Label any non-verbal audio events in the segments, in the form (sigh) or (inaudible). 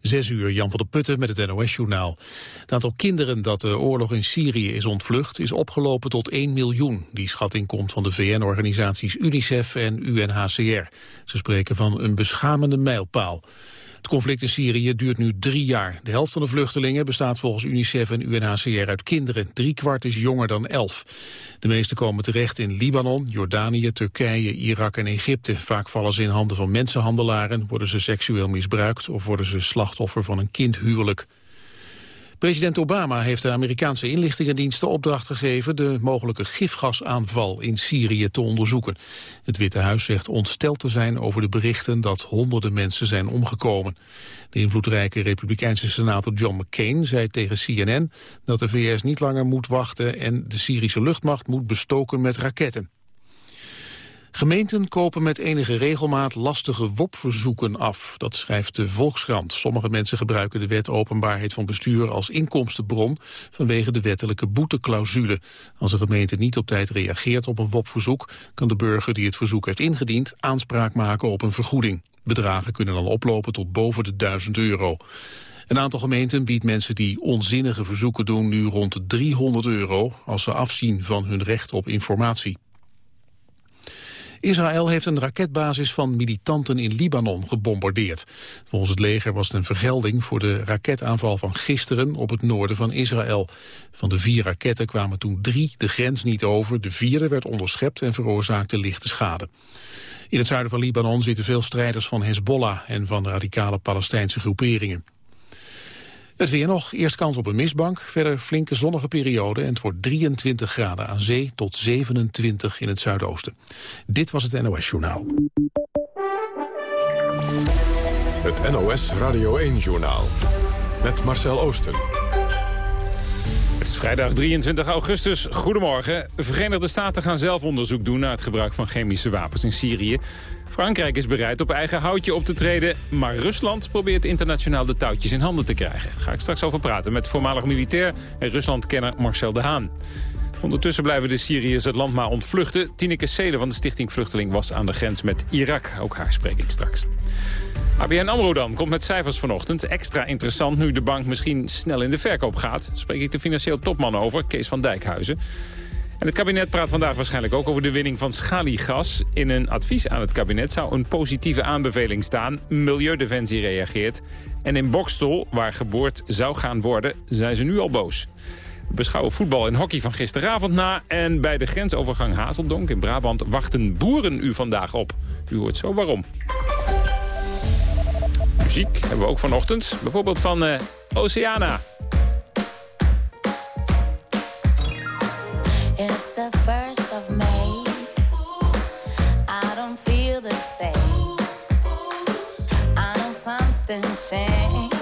Zes uur, Jan van der Putten met het NOS-journaal. Het aantal kinderen dat de oorlog in Syrië is ontvlucht... is opgelopen tot 1 miljoen. Die schatting komt van de VN-organisaties UNICEF en UNHCR. Ze spreken van een beschamende mijlpaal. Het conflict in Syrië duurt nu drie jaar. De helft van de vluchtelingen bestaat volgens UNICEF en UNHCR uit kinderen. Drie kwart is jonger dan elf. De meeste komen terecht in Libanon, Jordanië, Turkije, Irak en Egypte. Vaak vallen ze in handen van mensenhandelaren, worden ze seksueel misbruikt... of worden ze slachtoffer van een kindhuwelijk. President Obama heeft de Amerikaanse inlichtingendienst de opdracht gegeven de mogelijke gifgasaanval in Syrië te onderzoeken. Het Witte Huis zegt ontsteld te zijn over de berichten dat honderden mensen zijn omgekomen. De invloedrijke republikeinse senator John McCain zei tegen CNN dat de VS niet langer moet wachten en de Syrische luchtmacht moet bestoken met raketten. Gemeenten kopen met enige regelmaat lastige WOP-verzoeken af. Dat schrijft de Volkskrant. Sommige mensen gebruiken de wet openbaarheid van bestuur als inkomstenbron vanwege de wettelijke boeteclausule. Als een gemeente niet op tijd reageert op een WOP-verzoek, kan de burger die het verzoek heeft ingediend aanspraak maken op een vergoeding. Bedragen kunnen dan oplopen tot boven de 1000 euro. Een aantal gemeenten biedt mensen die onzinnige verzoeken doen nu rond de 300 euro als ze afzien van hun recht op informatie. Israël heeft een raketbasis van militanten in Libanon gebombardeerd. Volgens het leger was het een vergelding voor de raketaanval van gisteren op het noorden van Israël. Van de vier raketten kwamen toen drie de grens niet over. De vierde werd onderschept en veroorzaakte lichte schade. In het zuiden van Libanon zitten veel strijders van Hezbollah en van radicale Palestijnse groeperingen. Het weer nog, eerst kans op een mistbank, verder flinke zonnige periode... en het wordt 23 graden aan zee tot 27 in het zuidoosten. Dit was het NOS Journaal. Het NOS Radio 1-journaal met Marcel Oosten. Het is vrijdag 23 augustus. Goedemorgen. Verenigde Staten gaan zelf onderzoek doen naar het gebruik van chemische wapens in Syrië. Frankrijk is bereid op eigen houtje op te treden... maar Rusland probeert internationaal de touwtjes in handen te krijgen. Daar ga ik straks over praten met voormalig militair... en Ruslandkenner Marcel de Haan. Ondertussen blijven de Syriërs het land maar ontvluchten. Tineke Sede van de Stichting Vluchteling was aan de grens met Irak. Ook haar spreek ik straks. ABN AMRO dan komt met cijfers vanochtend. Extra interessant nu de bank misschien snel in de verkoop gaat. Spreek ik de financieel topman over, Kees van Dijkhuizen. En het kabinet praat vandaag waarschijnlijk ook over de winning van schaliegas. In een advies aan het kabinet zou een positieve aanbeveling staan. Milieudefensie reageert. En in Bokstol, waar geboord zou gaan worden, zijn ze nu al boos. We beschouwen voetbal en hockey van gisteravond na. En bij de grensovergang Hazeldonk in Brabant wachten boeren u vandaag op. U hoort zo waarom. Muziek hebben we ook vanochtend. Bijvoorbeeld van uh, Oceana. It's the first of May. I don't feel the same. I know something changed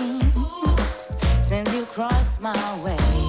since you crossed my way.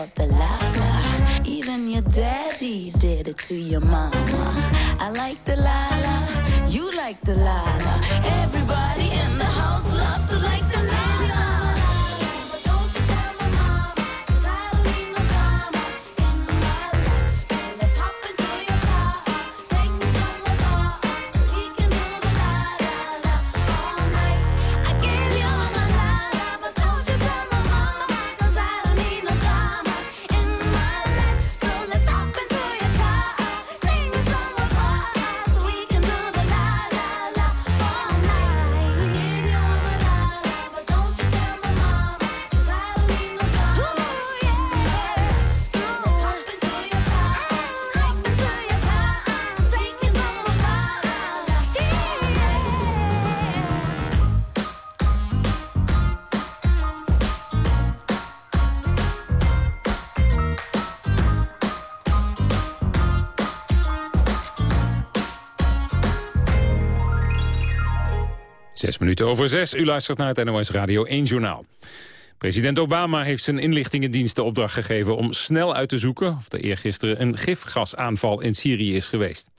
About the la. Even your daddy did it to your mama. Minuten over zes. U luistert naar het NOS Radio 1 Journaal. President Obama heeft zijn inlichtingendienst de opdracht gegeven... om snel uit te zoeken of er eergisteren een gifgasaanval in Syrië is geweest.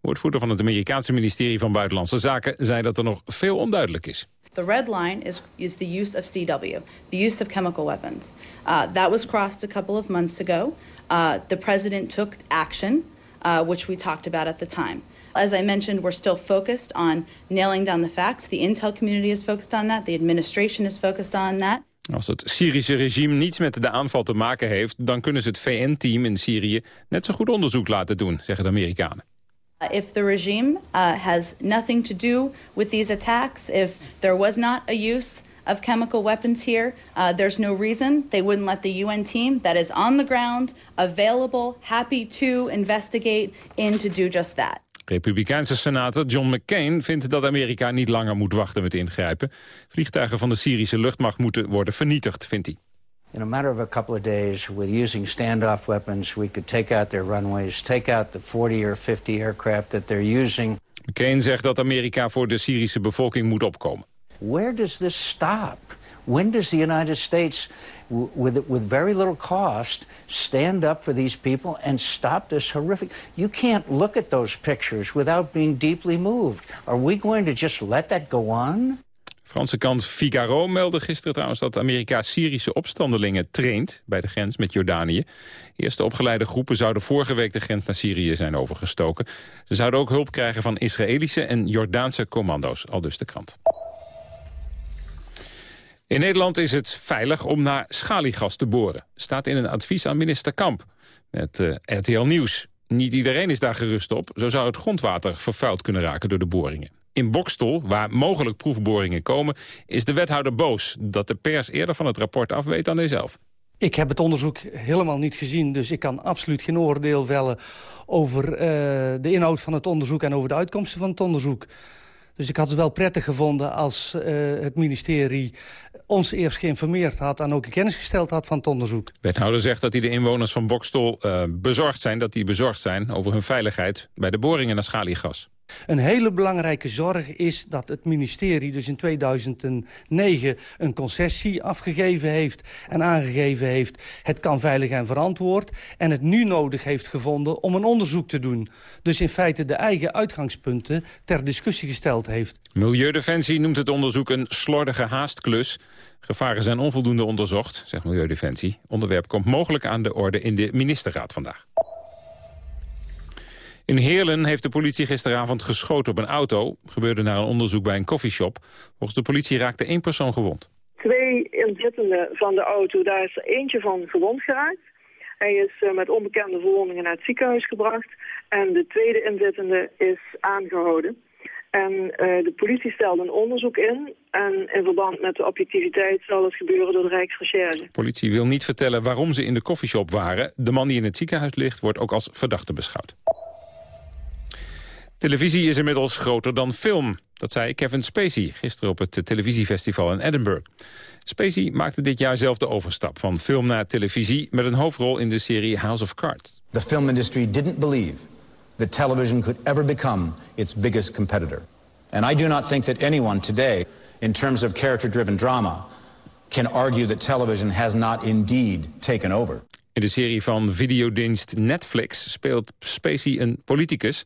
Woordvoerder van het Amerikaanse ministerie van Buitenlandse Zaken... zei dat er nog veel onduidelijk is. The red line is, is the use of CW, the use of chemical weapons. Uh, that was crossed a couple of months ago. Uh, the president took action, uh, which we talked about at the time. As I mentioned, we're still focused on nailing down the facts. The intel community is focused on that. The administration is focused on that. Als het Syrische regime niets met de aanval te maken heeft... dan kunnen ze het VN-team in Syrië net zo goed onderzoek laten doen, zeggen de Amerikanen. Uh, if the regime uh, has nothing to do with these attacks, if there was not a use of chemical weapons here, uh, there's no reason they wouldn't let the UN team that is on the ground, available, happy to investigate, in to do just that. Republikeinse senator John McCain vindt dat Amerika niet langer moet wachten met ingrijpen. Vliegtuigen van de Syrische luchtmacht moeten worden vernietigd, vindt hij. In a matter of a couple of days, with using standoff weapons, we could take out their runways, take out the 40 or 50 aircraft that they're using. McCain zegt dat Amerika voor de Syrische bevolking moet opkomen. Where does this stop? When does the United States, with, with very little cost, stand up for these people and stop this horrific... You can't look at those pictures without being deeply moved. Are we going to just let that go on? Franse kant Figaro meldde gisteren trouwens dat Amerika Syrische opstandelingen traint bij de grens met Jordanië. Eerste opgeleide groepen zouden vorige week de grens naar Syrië zijn overgestoken. Ze zouden ook hulp krijgen van Israëlische en Jordaanse commando's, al dus de krant. In Nederland is het veilig om naar schaliegas te boren. Staat in een advies aan minister Kamp. Met uh, RTL Nieuws. Niet iedereen is daar gerust op. Zo zou het grondwater vervuild kunnen raken door de boringen. In Bokstol, waar mogelijk proefboringen komen, is de wethouder boos... dat de pers eerder van het rapport af weet dan hij zelf. Ik heb het onderzoek helemaal niet gezien, dus ik kan absoluut geen oordeel vellen... over uh, de inhoud van het onderzoek en over de uitkomsten van het onderzoek. Dus ik had het wel prettig gevonden als uh, het ministerie ons eerst geïnformeerd had... en ook kennis gesteld had van het onderzoek. Wethouder zegt dat hij de inwoners van Bokstol uh, bezorgd zijn... dat die bezorgd zijn over hun veiligheid bij de boringen naar schaliegas. Een hele belangrijke zorg is dat het ministerie dus in 2009 een concessie afgegeven heeft en aangegeven heeft het kan veilig en verantwoord en het nu nodig heeft gevonden om een onderzoek te doen. Dus in feite de eigen uitgangspunten ter discussie gesteld heeft. Milieudefensie noemt het onderzoek een slordige haastklus. Gevaren zijn onvoldoende onderzocht, zegt Milieudefensie. Onderwerp komt mogelijk aan de orde in de ministerraad vandaag. In Heerlen heeft de politie gisteravond geschoten op een auto. Gebeurde na een onderzoek bij een coffeeshop. Volgens de politie raakte één persoon gewond. Twee inzittenden van de auto, daar is er eentje van gewond geraakt. Hij is eh, met onbekende verwondingen naar het ziekenhuis gebracht. En de tweede inzittende is aangehouden. En uh, de politie stelde een onderzoek in. En in verband met de objectiviteit zal het gebeuren door de Rijksrecherche. De politie wil niet vertellen waarom ze in de koffieshop waren. De man die in het ziekenhuis ligt wordt ook als verdachte beschouwd. Televisie is inmiddels groter dan film. Dat zei Kevin Spacey gisteren op het televisiefestival in Edinburgh. Spacey maakte dit jaar zelf de overstap van film naar televisie... met een hoofdrol in de serie House of Cards. The film industry didn't believe that television could ever become its biggest competitor. And I do not think that anyone today, in terms of character-driven drama... can argue that television has not indeed taken over. In de serie van videodienst Netflix speelt Spacey een politicus.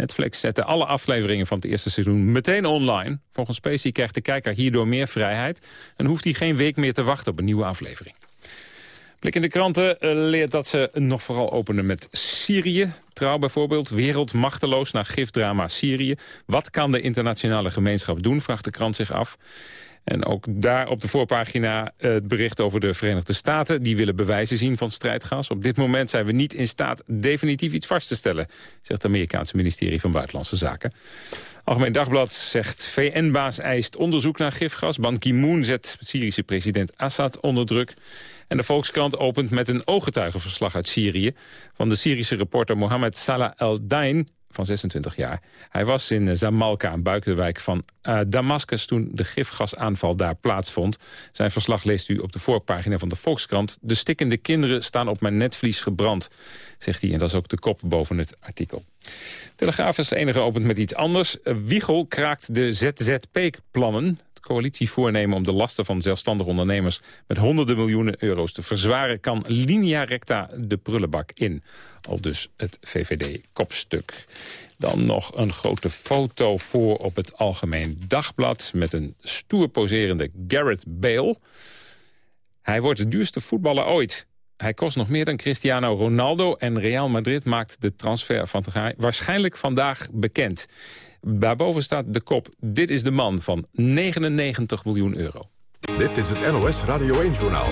Netflix zette alle afleveringen van het eerste seizoen meteen online. Volgens Spacey krijgt de kijker hierdoor meer vrijheid... en hoeft hij geen week meer te wachten op een nieuwe aflevering. Blik in de kranten eh, leert dat ze nog vooral openen met Syrië. Trouw bijvoorbeeld, wereld machteloos naar gifdrama Syrië. Wat kan de internationale gemeenschap doen, vraagt de krant zich af. En ook daar op de voorpagina het bericht over de Verenigde Staten. Die willen bewijzen zien van strijdgas. Op dit moment zijn we niet in staat definitief iets vast te stellen... zegt het Amerikaanse ministerie van Buitenlandse Zaken. Algemeen Dagblad zegt VN-baas eist onderzoek naar gifgas. Ban Ki-moon zet Syrische president Assad onder druk. En de Volkskrant opent met een ooggetuigenverslag uit Syrië... van de Syrische reporter Mohammed Salah el-Dain van 26 jaar. Hij was in Zamalka, een buitenwijk van uh, Damascus... toen de gifgasaanval daar plaatsvond. Zijn verslag leest u op de voorpagina van de Volkskrant. De stikkende kinderen staan op mijn netvlies gebrand, zegt hij. En dat is ook de kop boven het artikel. Telegraaf is de enige opent met iets anders. Wiegel kraakt de ZZP-plannen coalitievoornemen om de lasten van zelfstandige ondernemers met honderden miljoenen euro's te verzwaren, kan linea recta de prullenbak in. Al dus het VVD-kopstuk. Dan nog een grote foto voor op het Algemeen Dagblad... met een stoer poserende Garrett Bale. Hij wordt de duurste voetballer ooit. Hij kost nog meer dan Cristiano Ronaldo... en Real Madrid maakt de transfer van waarschijnlijk vandaag bekend. Daarboven staat de kop, dit is de man van 99 miljoen euro. Dit is het NOS Radio 1-journaal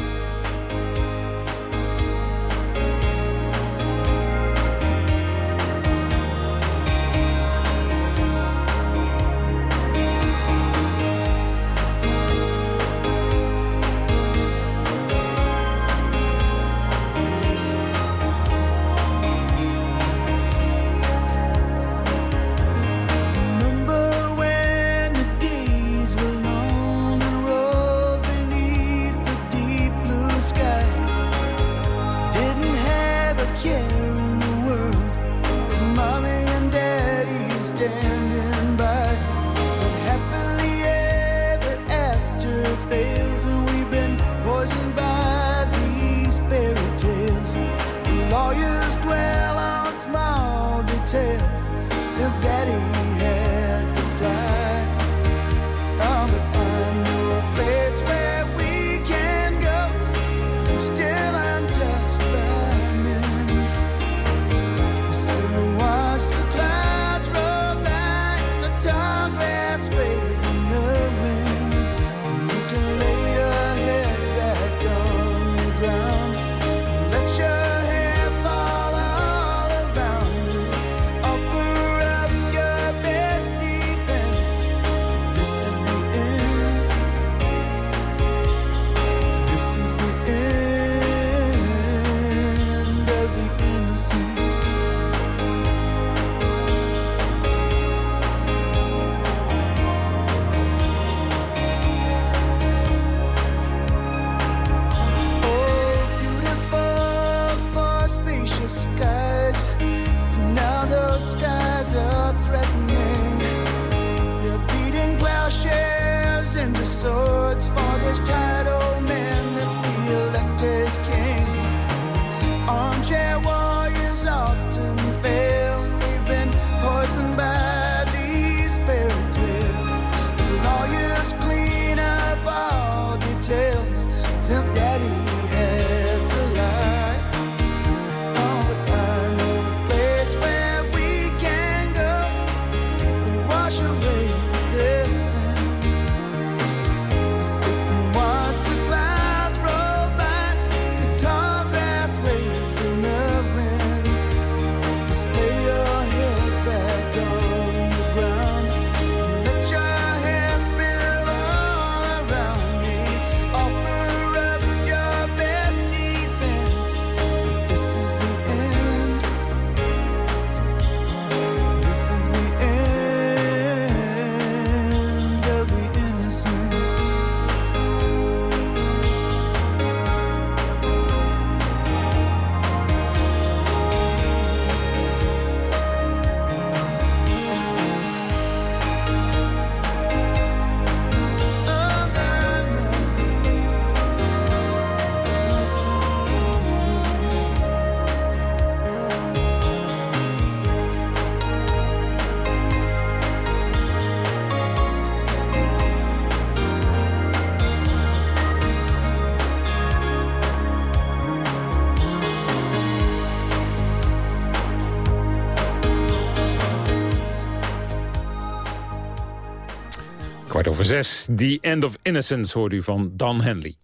zes. The End of Innocence hoort u van Dan Henley.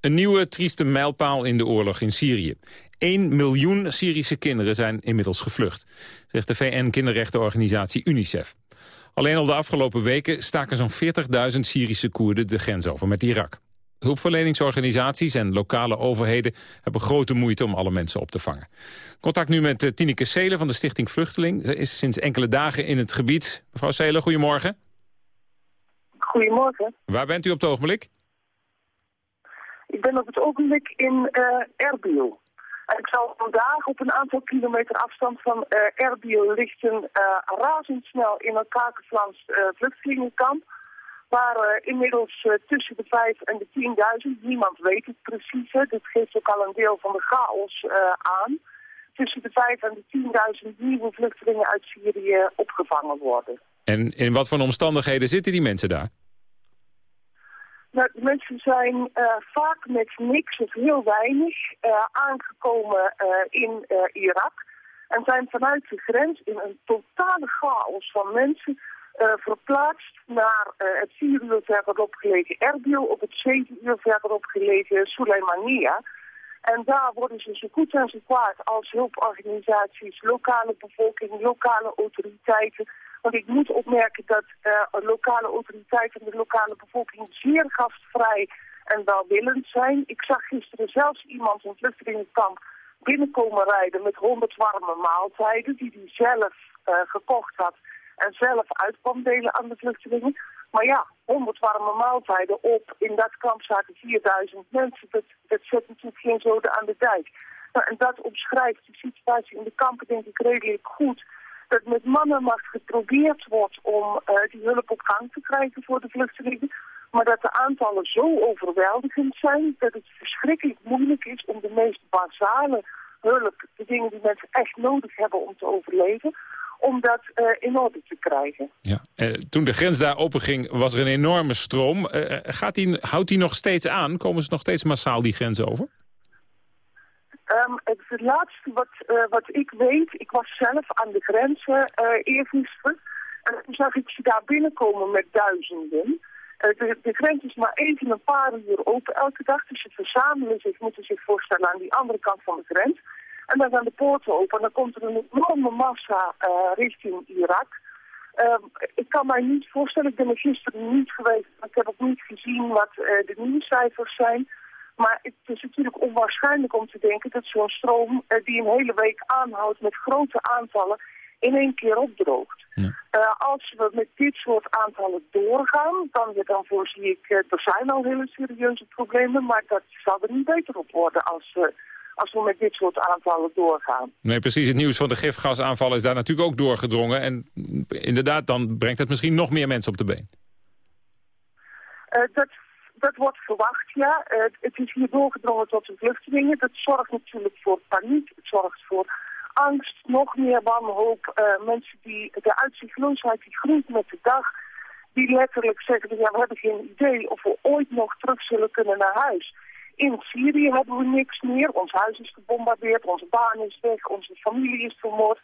Een nieuwe trieste mijlpaal in de oorlog in Syrië. 1 miljoen Syrische kinderen zijn inmiddels gevlucht, zegt de VN-kinderrechtenorganisatie UNICEF. Alleen al de afgelopen weken staken zo'n 40.000 Syrische Koerden de grens over met Irak. Hulpverleningsorganisaties en lokale overheden hebben grote moeite om alle mensen op te vangen. Contact nu met uh, Tineke Seelen van de Stichting Vluchteling. Ze is sinds enkele dagen in het gebied. Mevrouw Seelen, goedemorgen. Goedemorgen. Waar bent u op het ogenblik? Ik ben op het ogenblik in uh, Erbil. En ik zal vandaag op een aantal kilometer afstand van uh, Erbil ligt een uh, razendsnel in elkaar geflanst uh, vluchtelingenkamp. Waar inmiddels tussen de 5 en de 10.000, niemand weet het precies, hè, dit geeft ook al een deel van de chaos aan. Tussen de 5 en de 10.000 nieuwe vluchtelingen uit Syrië opgevangen worden. En in wat voor omstandigheden zitten die mensen daar? Nou, mensen zijn uh, vaak met niks of heel weinig uh, aangekomen uh, in Irak. En zijn vanuit de grens in een totale chaos van mensen verplaatst naar het vier uur verderop gelegen Erbil, op het zeven uur verderop gelegen Suleimania. En daar worden ze zo goed en zo kwaad als hulporganisaties, lokale bevolking, lokale autoriteiten want ik moet opmerken dat uh, lokale autoriteiten en de lokale bevolking zeer gastvrij en welwillend zijn. Ik zag gisteren zelfs iemand in vluchtelingenkamp binnenkomen rijden met honderd warme maaltijden die hij zelf uh, gekocht had en zelf uit kwam delen aan de vluchtelingen. Maar ja, 100 warme maaltijden op, in dat kamp zaten 4000 mensen, dat, dat zet natuurlijk geen zoden aan de dijk. Nou, en dat omschrijft de situatie in de kampen denk ik redelijk goed dat met mannenmacht geprobeerd wordt om uh, die hulp op gang te krijgen voor de vluchtelingen. Maar dat de aantallen zo overweldigend zijn dat het verschrikkelijk moeilijk is om de meest basale hulp, de dingen die mensen echt nodig hebben om te overleven, om dat uh, in orde te krijgen. Ja. Uh, toen de grens daar open ging, was er een enorme stroom. gaat die, houdt die nog steeds aan? Komen ze nog steeds massaal die grens over? Um, het, laatste wat, uh, wat ik weet, ik was zelf aan de grenzen uh, eergisteren. En toen zag ik ze daar binnenkomen met duizenden. Uh, de, grens is maar even een paar uur open elke dag. Dus ze verzamelen zich, moeten zich voorstellen, aan die andere kant van de grens. En dan gaan de poorten open en dan komt er een enorme massa richting Irak. Uh, ik kan mij niet voorstellen, ik ben er gisteren niet geweest. Ik heb ook niet gezien wat de nieuwscijfers zijn. Maar het is natuurlijk onwaarschijnlijk om te denken dat zo'n stroom uh, die een hele week aanhoudt met grote aantallen in één keer opdroogt. Ja. Uh, als we met dit soort aantallen doorgaan, dan, dan voorzie ik, uh, er zijn al hele serieuze problemen, maar dat zal er niet beter op worden als, als we met dit soort aantallen doorgaan. Nee, precies. Het nieuws van de gifgasaanval is daar natuurlijk ook doorgedrongen. En inderdaad, dan brengt het misschien nog meer mensen op de been. dat dat wordt verwacht, ja. Uh, het is hier doorgedrongen tot de vluchtelingen. Dat zorgt natuurlijk voor paniek, het zorgt voor angst, nog meer wanhoop. Uh, mensen die, de uitzichtloosheid die groeit met de dag, die letterlijk zeggen, ja, we hebben geen idee of we ooit nog terug zullen kunnen naar huis. In Syrië hebben we niks meer, ons huis is gebombardeerd, onze baan is weg, onze familie is vermoord.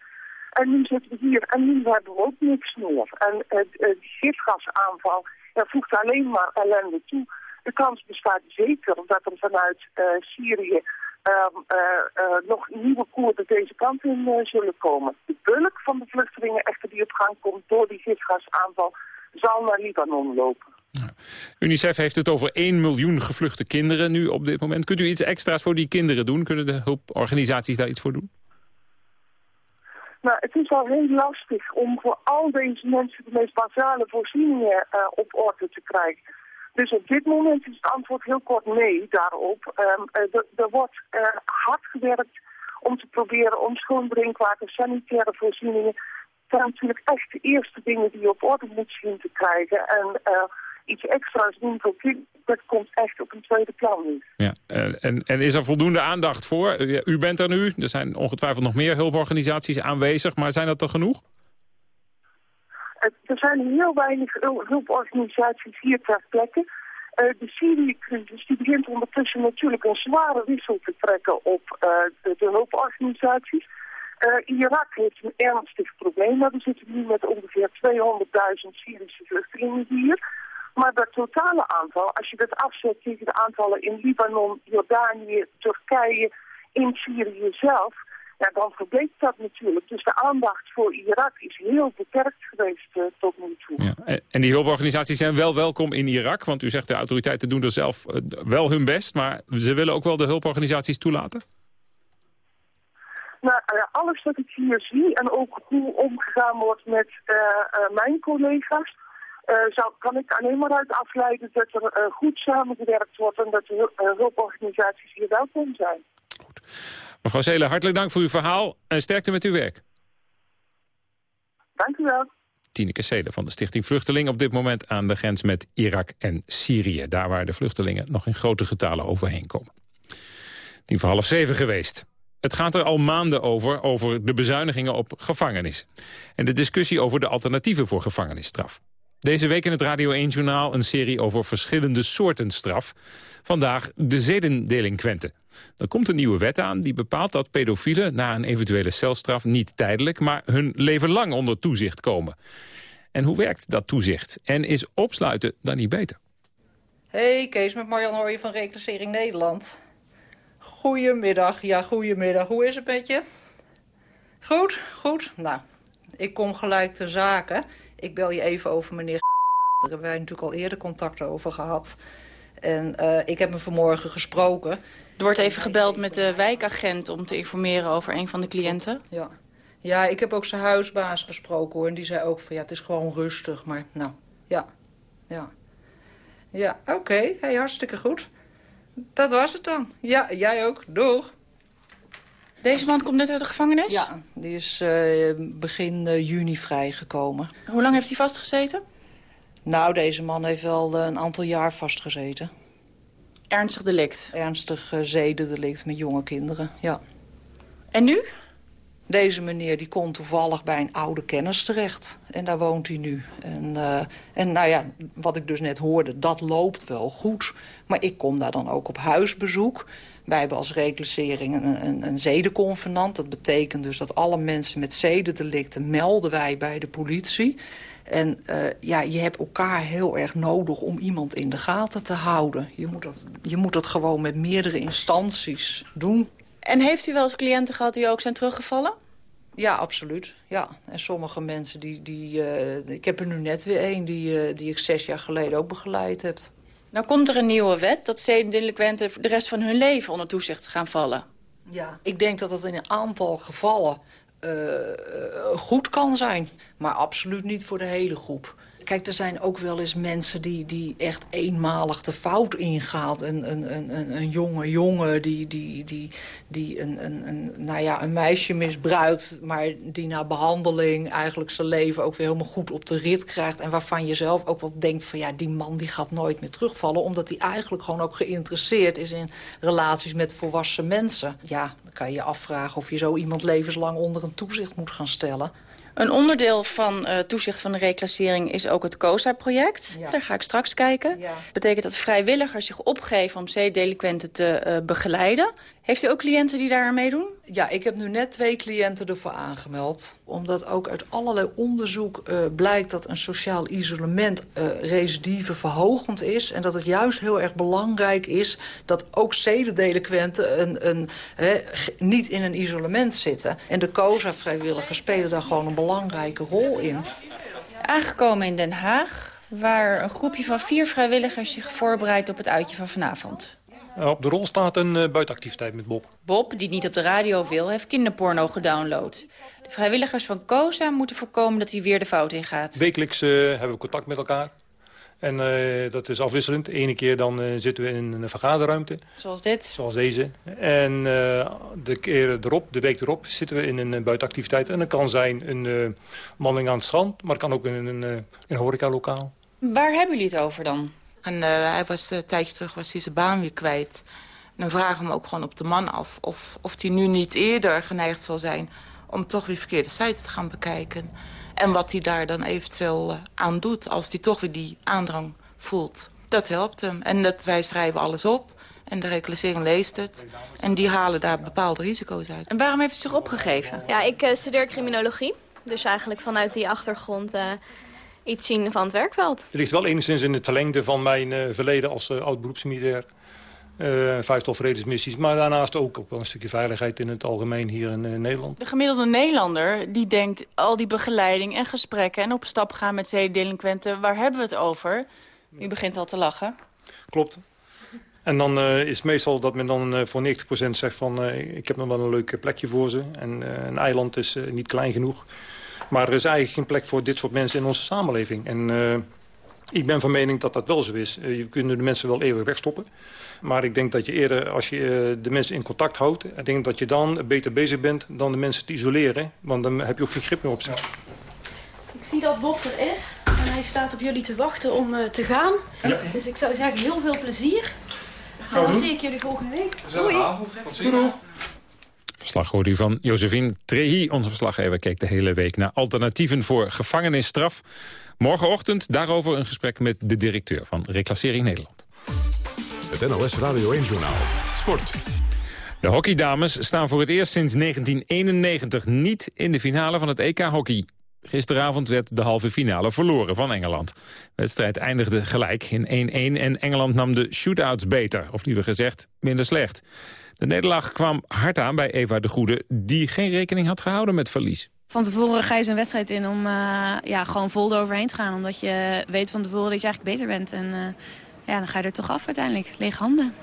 En nu zitten we hier en nu hebben we ook niks meer. En uh, de gifgasaanval voegt alleen maar ellende toe. De kans bestaat zeker dat er vanuit uh, Syrië um, uh, uh, nog nieuwe Koerden deze kant in zullen komen. De bulk van de vluchtelingen echter die op gang komt door die gifgasaanval zal naar Libanon lopen. UNICEF heeft het over 1 miljoen gevluchte kinderen nu op dit moment. Kunt u iets extra's voor die kinderen doen? Kunnen de hulporganisaties daar iets voor doen? Nou, het is al heel lastig om voor al deze mensen de meest basale voorzieningen op orde te krijgen. Dus op dit moment is het antwoord heel kort nee daarop. Um, er wordt uh, hard gewerkt om te proberen om schoon drinkwater, sanitaire voorzieningen... zijn natuurlijk echt de eerste dingen die je op orde moet zien te krijgen. En uh, iets extra's doen voor kinderen, dat komt echt op een tweede plan nu. Ja, en, en is er voldoende aandacht voor? U bent er nu, er zijn ongetwijfeld nog meer hulporganisaties aanwezig, maar zijn dat er genoeg? Er zijn heel weinig hulporganisaties hier ter plekke. Uh, de Syrië-crisis die begint ondertussen natuurlijk een zware wissel te trekken op uh, de, de, hulporganisaties. Irak heeft een ernstig probleem. We zitten nu met ongeveer 200.000 Syrische vluchtelingen hier. Maar dat totale aantal, als je dat afzet tegen de aantallen in Libanon, Jordanië, Turkije, in Syrië zelf, dan verbleekt dat natuurlijk. Dus de aandacht voor Irak is heel beperkt geweest uh, tot nu toe. Ja. En die hulporganisaties zijn wel welkom in Irak, want u zegt de autoriteiten doen er zelf uh, wel hun best, maar ze willen ook wel de hulporganisaties toelaten? Nou, uh, alles wat ik hier zie en ook hoe omgegaan wordt met mijn collega's, zou, kan ik alleen maar uit afleiden dat er goed samengewerkt wordt en dat de hulporganisaties hier welkom zijn. Goed. Mevrouw Zelen, hartelijk dank voor uw verhaal en sterkte met uw werk. Dank u wel. Tineke Zelen van de Stichting Vluchteling op dit moment aan de grens met Irak en Syrië. Daar waar de vluchtelingen nog in grote getalen overheen komen. Tien voor half zeven geweest. Het gaat er al maanden over, over de bezuinigingen op gevangenissen. En de discussie over de alternatieven voor gevangenisstraf. Deze week in het Radio 1-journaal een serie over verschillende soorten straf. Vandaag de zedendelinquenten. Er komt een nieuwe wet aan die bepaalt dat pedofielen... na een eventuele celstraf niet tijdelijk, maar hun leven lang onder toezicht komen. En hoe werkt dat toezicht? En is opsluiten dan niet beter? Hey, Kees met Marjan Hoorje van Reclassering Nederland. Goedemiddag, ja, goedemiddag. Hoe is het met je? Goed, goed. Nou, ik kom gelijk ter zake. Ik bel je even over meneer Daar hebben wij natuurlijk al eerder contact over gehad. En uh, ik heb hem vanmorgen gesproken. Er wordt even gebeld met de wijkagent om te informeren over een van de cliënten. Ja, ja ik heb ook zijn huisbaas gesproken hoor. En die zei ook van ja, het is gewoon rustig. Maar nou, ja, ja. Ja, oké. Okay. Hey, hartstikke goed. Dat was het dan. Ja, jij ook. Doeg. Deze man komt net uit de gevangenis? Ja, die is uh, begin uh, juni vrijgekomen. Hoe lang heeft hij vastgezeten? Nou, deze man heeft wel uh, een aantal jaar vastgezeten. Ernstig delict? Ernstig uh, zedendelict met jonge kinderen, ja. En nu? Deze meneer die komt toevallig bij een oude kennis terecht. En daar woont hij nu. En, uh, en nou ja, wat ik dus net hoorde, dat loopt wel goed. Maar ik kom daar dan ook op huisbezoek. Wij hebben als reclassering een, een, een zedenconvenant. Dat betekent dus dat alle mensen met zedendelicten melden wij bij de politie. En uh, ja, je hebt elkaar heel erg nodig om iemand in de gaten te houden. Je moet dat, je moet dat gewoon met meerdere instanties doen. En heeft u wel eens cliënten gehad die ook zijn teruggevallen? Ja, absoluut. Ja. En sommige mensen, die, die, uh, ik heb er nu net weer een die, uh, die ik zes jaar geleden ook begeleid heb. Nou komt er een nieuwe wet dat zedendelinquenten de rest van hun leven onder toezicht gaan vallen. Ja, ik denk dat dat in een aantal gevallen uh, goed kan zijn. Maar absoluut niet voor de hele groep. Kijk, er zijn ook wel eens mensen die, die echt eenmalig de fout ingaat. Een, een, een, een jonge jongen die, die, die, die een, een, een, nou ja, een meisje misbruikt... maar die na behandeling eigenlijk zijn leven ook weer helemaal goed op de rit krijgt... en waarvan je zelf ook wel denkt van ja, die man die gaat nooit meer terugvallen... omdat hij eigenlijk gewoon ook geïnteresseerd is in relaties met volwassen mensen. Ja, dan kan je je afvragen of je zo iemand levenslang onder een toezicht moet gaan stellen... Een onderdeel van uh, toezicht van de reclassering is ook het COSA-project. Ja. Daar ga ik straks kijken. Ja. Dat betekent dat vrijwilligers zich opgeven om zeedelinquenten te uh, begeleiden. Heeft u ook cliënten die daar aan meedoen? Ja, ik heb nu net twee cliënten ervoor aangemeld. Omdat ook uit allerlei onderzoek uh, blijkt dat een sociaal isolement uh, recidive verhogend is. En dat het juist heel erg belangrijk is dat ook zedendelinquenten een, een, he, niet in een isolement zitten. En de COSA-vrijwilligers spelen daar gewoon een belangrijke rol in. Aangekomen in Den Haag, waar een groepje van vier vrijwilligers zich voorbereidt op het uitje van vanavond. Op de rol staat een uh, buitenactiviteit met Bob. Bob, die niet op de radio wil, heeft kinderporno gedownload. De vrijwilligers van COSA moeten voorkomen dat hij weer de fout ingaat. Wekelijks uh, hebben we contact met elkaar. En uh, dat is afwisselend. Ene keer dan zitten we in een vergaderruimte. Zoals dit? Zoals deze. En de keer erop, de week erop, zitten we in een buitenactiviteit. En dat kan zijn een manning aan het strand, maar het kan ook in een, in een horecalokaal. Waar hebben jullie het over dan? En uh, hij was een tijdje terug was hij zijn baan weer kwijt. En dan vragen we hem ook gewoon op de man af... of, of hij nu niet eerder geneigd zal zijn... om toch weer verkeerde sites te gaan bekijken. En wat hij daar dan eventueel uh, aan doet... als hij toch weer die aandrang voelt. Dat helpt hem. En dat, wij schrijven alles op... En de reclassering leest het. En die halen daar bepaalde risico's uit. En waarom heeft u zich opgegeven? Ja, ik uh, studeer criminologie. Dus eigenlijk vanuit die achtergrond... Uh, iets zien van het werkveld. Het ligt wel enigszins in het verlengde van mijn uh, verleden als uh, oud-beroepsmilitair. Uh, vijftal vredesmissies, maar daarnaast ook, ook wel een stukje veiligheid in het algemeen hier in uh, Nederland. De gemiddelde Nederlander die denkt al die begeleiding en gesprekken en op stap gaan met zedendelinquenten, waar hebben we het over? U begint al te lachen. Klopt. En dan uh, is het meestal dat men dan uh, voor 90% zegt van... Uh, ik heb nog wel een leuk plekje voor ze. En een eiland is niet klein genoeg. Maar er is eigenlijk geen plek voor dit soort mensen in onze samenleving. En ik ben van mening dat dat wel zo is. je kunt de mensen wel eeuwig wegstoppen. Maar ik denk dat je eerder, als je de mensen in contact houdt... ik denk dat je dan beter bezig bent dan de mensen te isoleren. Want dan heb je ook geen grip meer op ze. Ik zie dat Bob er is. En hij staat op jullie te wachten om te gaan. Ja. Dus ik zou zeggen, heel veel plezier. En dan zie ik jullie volgende week. Doei. Tot ziens. Verslag hoorde u van Josephine Trehi. Onze verslaggever keek de hele week naar alternatieven voor gevangenisstraf. Morgenochtend daarover een gesprek met de directeur van Reclassering Nederland. Het NOS Radio 1-journaal. Sport. De hockeydames staan voor het eerst sinds 1991 niet in de finale van het EK Hockey. Gisteravond werd de halve finale verloren van Engeland. De wedstrijd eindigde gelijk in 1-1 en Engeland nam de shootouts beter. Of liever gezegd, minder slecht. De nederlaag kwam hard aan bij Eva de Goede... die geen rekening had gehouden met verlies. Van tevoren ga je zo'n wedstrijd in om uh, ja, gewoon vol eroverheen te gaan. Omdat je weet van tevoren dat je eigenlijk beter bent. En uh, ja, dan ga je er toch af uiteindelijk. Lege handen.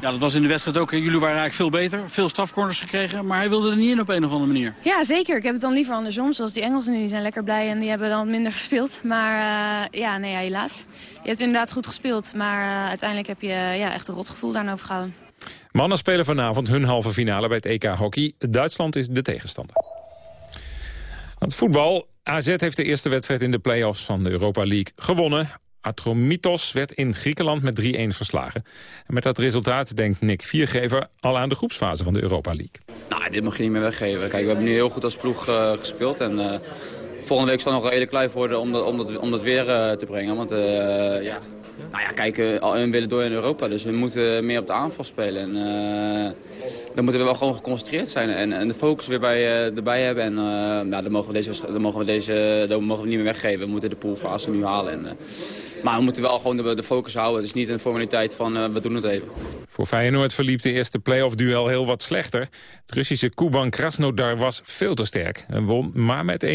Ja, dat was in de wedstrijd ook. Jullie waren eigenlijk veel beter. Veel strafcorners gekregen. Maar hij wilde er niet in op een of andere manier. Ja, zeker. Ik heb het dan liever andersom. Zoals die Engelsen nu. Die zijn lekker blij en die hebben dan minder gespeeld. Maar uh, ja, nee, ja, helaas. Je hebt inderdaad goed gespeeld. Maar uh, uiteindelijk heb je ja, echt een rotgevoel daarna overgehouden. Mannen spelen vanavond hun halve finale bij het EK Hockey. Duitsland is de tegenstander. Het voetbal. AZ heeft de eerste wedstrijd in de play-offs van de Europa League gewonnen. Atromitos werd in Griekenland met 3-1 verslagen. En met dat resultaat denkt Nick Viergever al aan de groepsfase van de Europa League. Nou, dit mag je niet meer weggeven. Kijk, we hebben nu heel goed als ploeg uh, gespeeld. En uh, volgende week zal nog redelijk klein worden om dat, om dat, om dat weer uh, te brengen. Want ja, nou ja, kijk, we willen door in Europa. Dus we moeten meer op de aanval spelen. En, dan moeten we wel gewoon geconcentreerd zijn en, en de focus weer bij, uh, erbij hebben. En uh, nou, dan mogen we deze, dan mogen we deze dan mogen we niet meer weggeven. We moeten de poolfase nu halen. En, uh, maar we moeten wel gewoon de, de, focus houden. Het is niet een formaliteit van we doen het even. Voor Feyenoord verliep de eerste play-off duel heel wat slechter. Het Russische Kuban Krasnodar was veel te sterk en won maar met 1-0.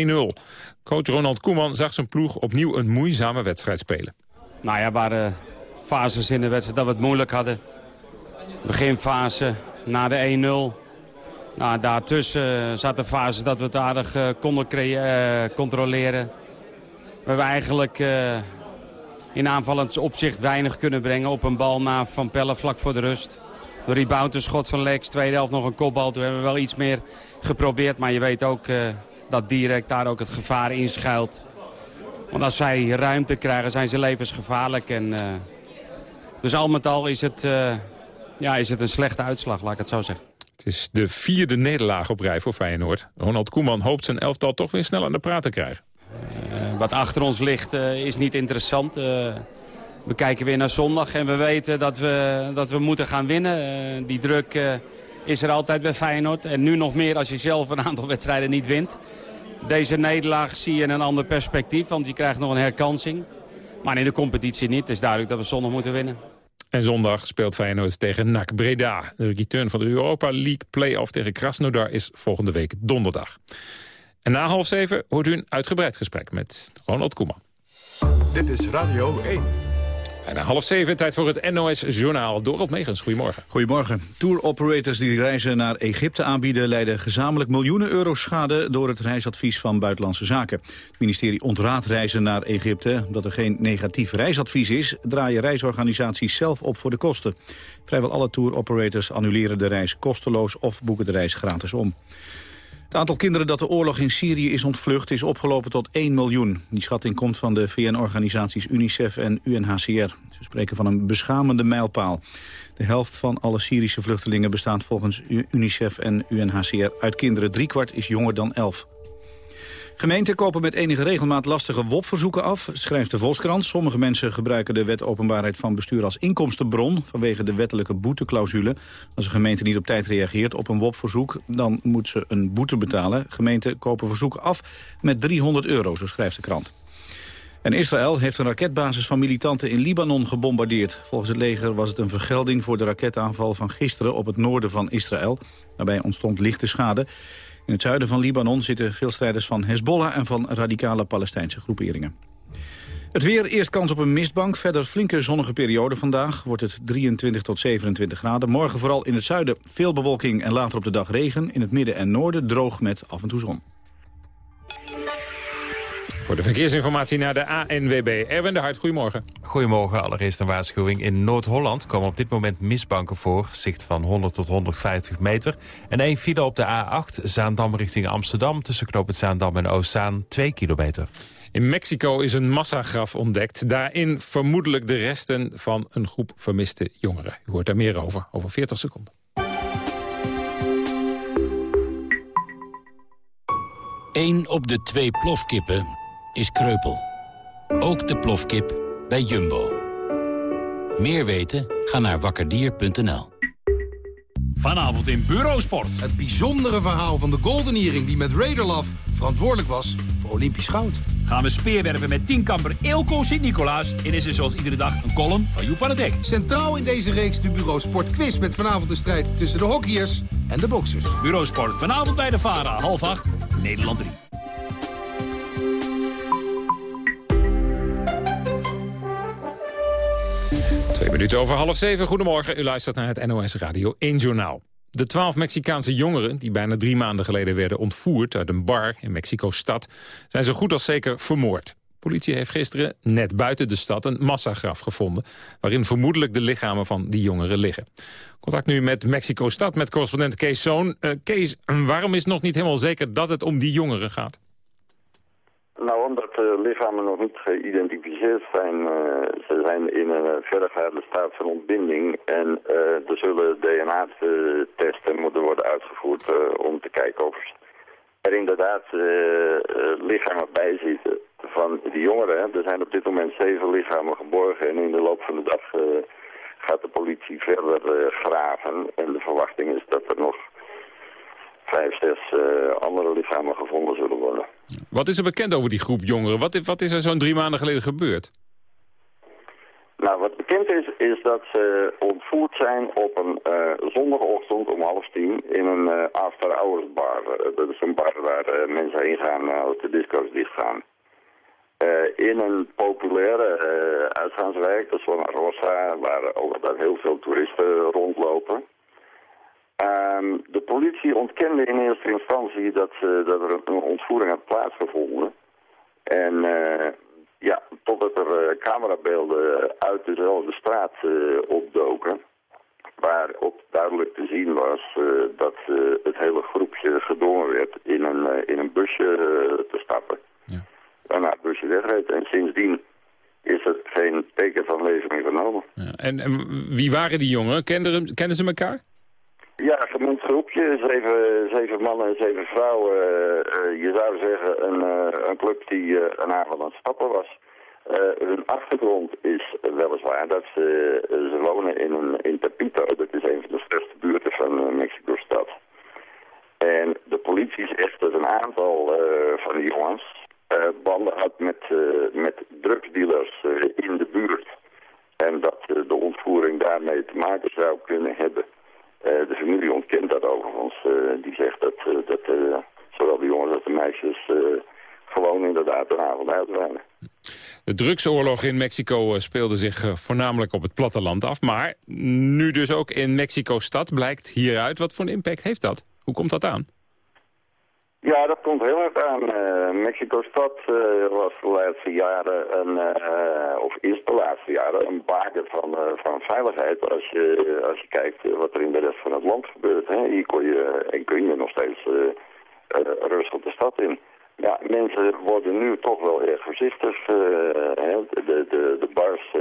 Coach Ronald Koeman zag zijn ploeg opnieuw een moeizame wedstrijd spelen. Nou ja, waren fases in de wedstrijd dat we het moeilijk hadden. Beginfase, na de 1-0. Nou, daartussen zat de fase dat we het aardig uh, konden uh, controleren. We hebben eigenlijk in aanvallend opzicht weinig kunnen brengen op een bal na Van Pelle vlak voor de rust. Een schot van Lex, tweede helft nog een kopbal. Toen hebben we wel iets meer geprobeerd, maar je weet ook dat direct daar ook het gevaar in schuilt. Want als zij ruimte krijgen zijn ze levensgevaarlijk. En, dus al met al is het ja, is het een slechte uitslag, laat ik het zo zeggen. Het is de vierde nederlaag op rij voor Feyenoord. Ronald Koeman hoopt zijn elftal toch weer snel aan de praat te krijgen. Uh, wat achter ons ligt is niet interessant. We kijken weer naar zondag en we weten dat we, dat we moeten gaan winnen. die druk is er altijd bij Feyenoord. En nu nog meer als je zelf een aantal wedstrijden niet wint. Deze nederlaag zie je in een ander perspectief, want je krijgt nog een herkansing. Maar in de competitie niet. Het is duidelijk dat we zondag moeten winnen. En zondag speelt Feyenoord tegen NAC Breda. De return van de Europa League play-off tegen Krasnodar is volgende week donderdag. En na half zeven hoort u een uitgebreid gesprek met Ronald Koeman. Dit is Radio 1. Half zeven, tijd voor het NOS-journaal. Dorot Megens, goedemorgen. Goedemorgen. Tour-operators die reizen naar Egypte aanbieden... leiden gezamenlijk miljoenen euro schade door het reisadvies van Buitenlandse Zaken. Het ministerie ontraadt reizen naar Egypte. Omdat er geen negatief reisadvies is... draaien reisorganisaties zelf op voor de kosten. Vrijwel alle tour-operators annuleren de reis kosteloos... of boeken de reis gratis om. Het aantal kinderen dat de oorlog in Syrië is ontvlucht is opgelopen tot 1 miljoen. Die schatting komt van de VN-organisaties UNICEF en UNHCR. Ze spreken van een beschamende mijlpaal. De helft van alle Syrische vluchtelingen bestaat volgens UNICEF en UNHCR uit kinderen. Driekwart is jonger dan 11. Gemeenten kopen met enige regelmaat lastige WOP-verzoeken af, schrijft de Volkskrant. Sommige mensen gebruiken de wet openbaarheid van bestuur als inkomstenbron... vanwege de wettelijke boeteclausule. Als een gemeente niet op tijd reageert op een WOP-verzoek... dan moet ze een boete betalen. Gemeenten kopen verzoeken af met 300 euro, zo schrijft de krant. En Israël heeft een raketbasis van militanten in Libanon gebombardeerd. Volgens het leger was het een vergelding voor de raketaanval van gisteren op het noorden van Israël. Daarbij ontstond lichte schade. In het zuiden van Libanon zitten veel strijders van Hezbollah en van radicale Palestijnse groeperingen. Het weer, eerst kans op een mistbank. Verder flinke zonnige periode vandaag. Wordt het 23 tot 27 graden. Morgen vooral in het zuiden veel bewolking en later op de dag regen. In het midden en noorden droog met af en toe zon. Voor de verkeersinformatie naar de ANWB. Erwin de Hart, goedemorgen. Goedemorgen. Allereerst een waarschuwing. In Noord-Holland komen op dit moment mistbanken voor. Zicht van 100 tot 150 meter. En één file op de A8, Zaandam richting Amsterdam... tussen knooppunt Zaandam en Oostzaan, 2 kilometer. In Mexico is een massagraf ontdekt. Daarin vermoedelijk de resten van een groep vermiste jongeren. U hoort daar meer over, over 40 seconden. Eén op de twee plofkippen is kreupel. Ook de plofkip bij Jumbo. Meer weten? Ga naar wakkerdier.nl. Vanavond in Bureausport. Het bijzondere verhaal van de Golden Earring die met Raiderlove verantwoordelijk was voor Olympisch goud. Gaan we speerwerpen met tienkamper Eelco Sint-Nicolaas... en is er zoals iedere dag een column van Joep van het Dek. Centraal in deze reeks de Bureausport quiz... met vanavond de strijd tussen de hockeyers en de boxers. Bureausport vanavond bij de VARA, half acht, Nederland 3. Twee minuten over half zeven. Goedemorgen, u luistert naar het NOS Radio 1 Journaal. De twaalf Mexicaanse jongeren die bijna drie maanden geleden werden ontvoerd... uit een bar in Mexico-stad, zijn zo goed als zeker vermoord. Politie heeft gisteren net buiten de stad een massagraf gevonden... waarin vermoedelijk de lichamen van die jongeren liggen. Contact nu met Mexico-stad, met correspondent Kees Zoon. Uh, Kees, waarom is nog niet helemaal zeker dat het om die jongeren gaat? Nou, omdat de lichamen nog niet geïdentificeerd zijn. Uh, ze zijn in een verregaande staat van ontbinding. En uh, er zullen DNA-testen moeten worden uitgevoerd om te kijken of er inderdaad lichamen bij zitten van die jongeren. Er zijn op dit moment zeven lichamen geborgen. En in de loop van de dag gaat de politie verder graven. En de verwachting is dat er nog vijf, zes andere lichamen gevonden zullen worden. Wat is er bekend over die groep jongeren? Wat, wat is er zo'n drie maanden geleden gebeurd? Nou, wat bekend is, is dat ze ontvoerd zijn op een uh, zondagochtend om half tien in een uh, after hours bar. Uh, dat is een bar waar mensen heen gaan als de disco's dichtgaan. in een populaire uitgaanswijk, dat is van Rossa, waar ook heel veel toeristen rondlopen. Um, de politie ontkende in eerste instantie dat, uh, dat er een ontvoering had plaatsgevonden. En uh, ja, totdat er uh, camerabeelden uit dezelfde straat opdoken. Waarop duidelijk te zien was dat het hele groepje gedwongen werd in een, in een busje te stappen. Ja. Waarna het busje wegreed. En sindsdien is er geen teken van leven meer genomen. Ja. En, en, wie waren die jongen? Kenden, kenden ze elkaar? Een groepje. Zeven, zeven mannen en zeven vrouwen. Uh, je zou zeggen een, uh, een club die een avond aan het stappen was. hun achtergrond is weliswaar dat ze, wonen in, een, in Tepito. Dat is een van de slechtste buurten van Mexico-stad. En de politie zegt dat een aantal van die jongens banden had met, met drugsdealers in de buurt. En dat de ontvoering daarmee te maken zou kunnen hebben. Uh, de familie ontkent dat overigens. Uh, die zegt dat, uh, dat zowel de jongens als de meisjes gewoon inderdaad een avond uit waren. De drugsoorlog in Mexico speelde zich voornamelijk op het platteland af. Maar nu dus ook in Mexico-stad blijkt hieruit. Wat voor een impact heeft dat? Hoe komt dat aan? Ja, dat komt heel erg aan. Uh, Mexico-stad uh, was de laatste jaren, een, uh, of is de laatste jaren, een baken van, van veiligheid. Als je, als je kijkt wat er in de rest van het land gebeurt. Hè. Hier kon je en kun je nog steeds rustig de stad in. Ja, mensen worden nu toch wel erg voorzichtig. Hè. De, de, de bars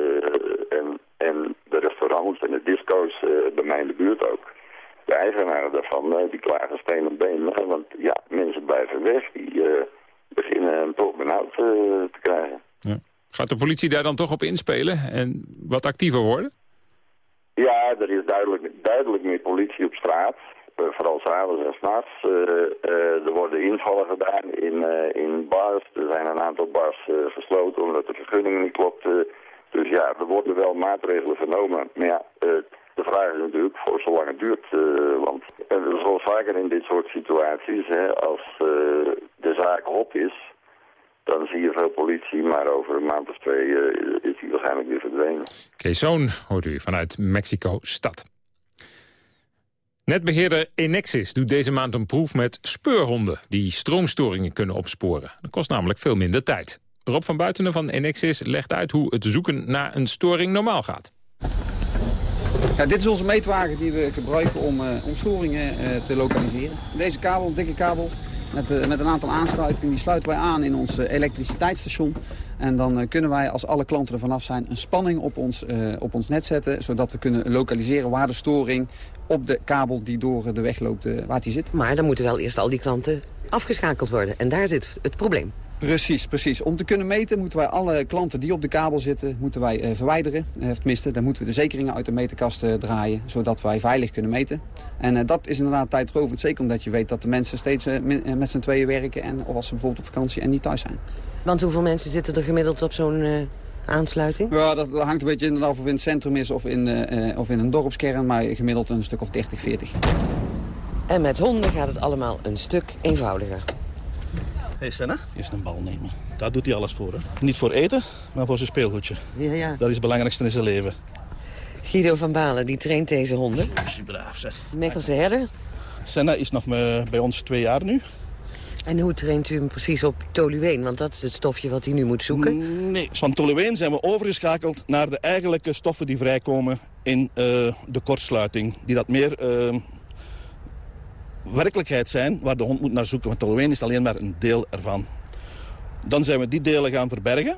en, en de restaurants en de disco's bij mij in de buurt ook de eigenaren daarvan, eh, die klagen steen op been. Want ja, mensen blijven weg. Die uh, beginnen toch benauwd uh, te krijgen. Ja. Gaat de politie daar dan toch op inspelen en wat actiever worden? Ja, er is duidelijk, duidelijk meer politie op straat. vooral s'avonds en s'nachts. er worden invallen gedaan in, in bars. Er zijn een aantal bars gesloten omdat de vergunning niet klopt. dus ja, er worden wel maatregelen genomen. Maar ja, de vraag is natuurlijk voor zolang het duurt. want zoals vaker in dit soort situaties, hè, als de zaak hop is dan zie je veel politie, maar over een maand of twee is hij waarschijnlijk weer verdwenen. Kees Zoon hoort u vanuit Mexico-stad. Netbeheerder Enexis doet deze maand een proef met speurhonden... die stroomstoringen kunnen opsporen. Dat kost namelijk veel minder tijd. Rob van Buitenen van Enexis legt uit hoe het zoeken naar een storing normaal gaat. Ja, dit is onze meetwagen die we gebruiken om, om storingen uh, te lokaliseren. Deze kabel, dikke kabel, met, uh, met een aantal aansluitingen. Die sluiten wij aan in ons elektriciteitsstation. En dan kunnen wij, als alle klanten er vanaf zijn, een spanning op ons, op ons net zetten. Zodat we kunnen lokaliseren waar de storing op de kabel die door de weg loopt, waar die zit. Maar dan moeten wel eerst al die klanten afgeschakeld worden. En daar zit het probleem. Precies, precies. Om te kunnen meten moeten wij alle klanten die op de kabel zitten moeten wij, uh, verwijderen. Uh, tenminste, dan moeten we de zekeringen uit de meterkast uh, draaien, zodat wij veilig kunnen meten. En dat is inderdaad tijdrovend, zeker omdat je weet dat de mensen steeds met z'n tweeën werken. En, of als ze bijvoorbeeld op vakantie en niet thuis zijn. Want hoeveel mensen zitten er gemiddeld op zo'n aansluiting? Ja, dat, dat, hangt een beetje inderdaad of in het centrum is of in, of in een dorpskern, maar gemiddeld een stuk of 30, 40. En met honden gaat het allemaal een stuk eenvoudiger. Hé hey Senna, eerst een bal nemen. Daar doet hij alles voor. Hè? Niet voor eten, maar voor zijn speelgoedje. Ja, ja. Dat is het belangrijkste in zijn leven. Guido van Balen, die traint deze honden. Super braaf, zeg. Mechelse herder. Senna is nog bij ons twee jaar nu. En hoe traint u hem precies op tolueen? Want dat is het stofje wat hij nu moet zoeken. Nee, van tolueen zijn we overgeschakeld naar de eigenlijke stoffen die vrijkomen in uh, de kortsluiting. Die dat meer uh, werkelijkheid zijn waar de hond moet naar zoeken. Want tolueen is alleen maar een deel ervan. Dan zijn we die delen gaan verbergen.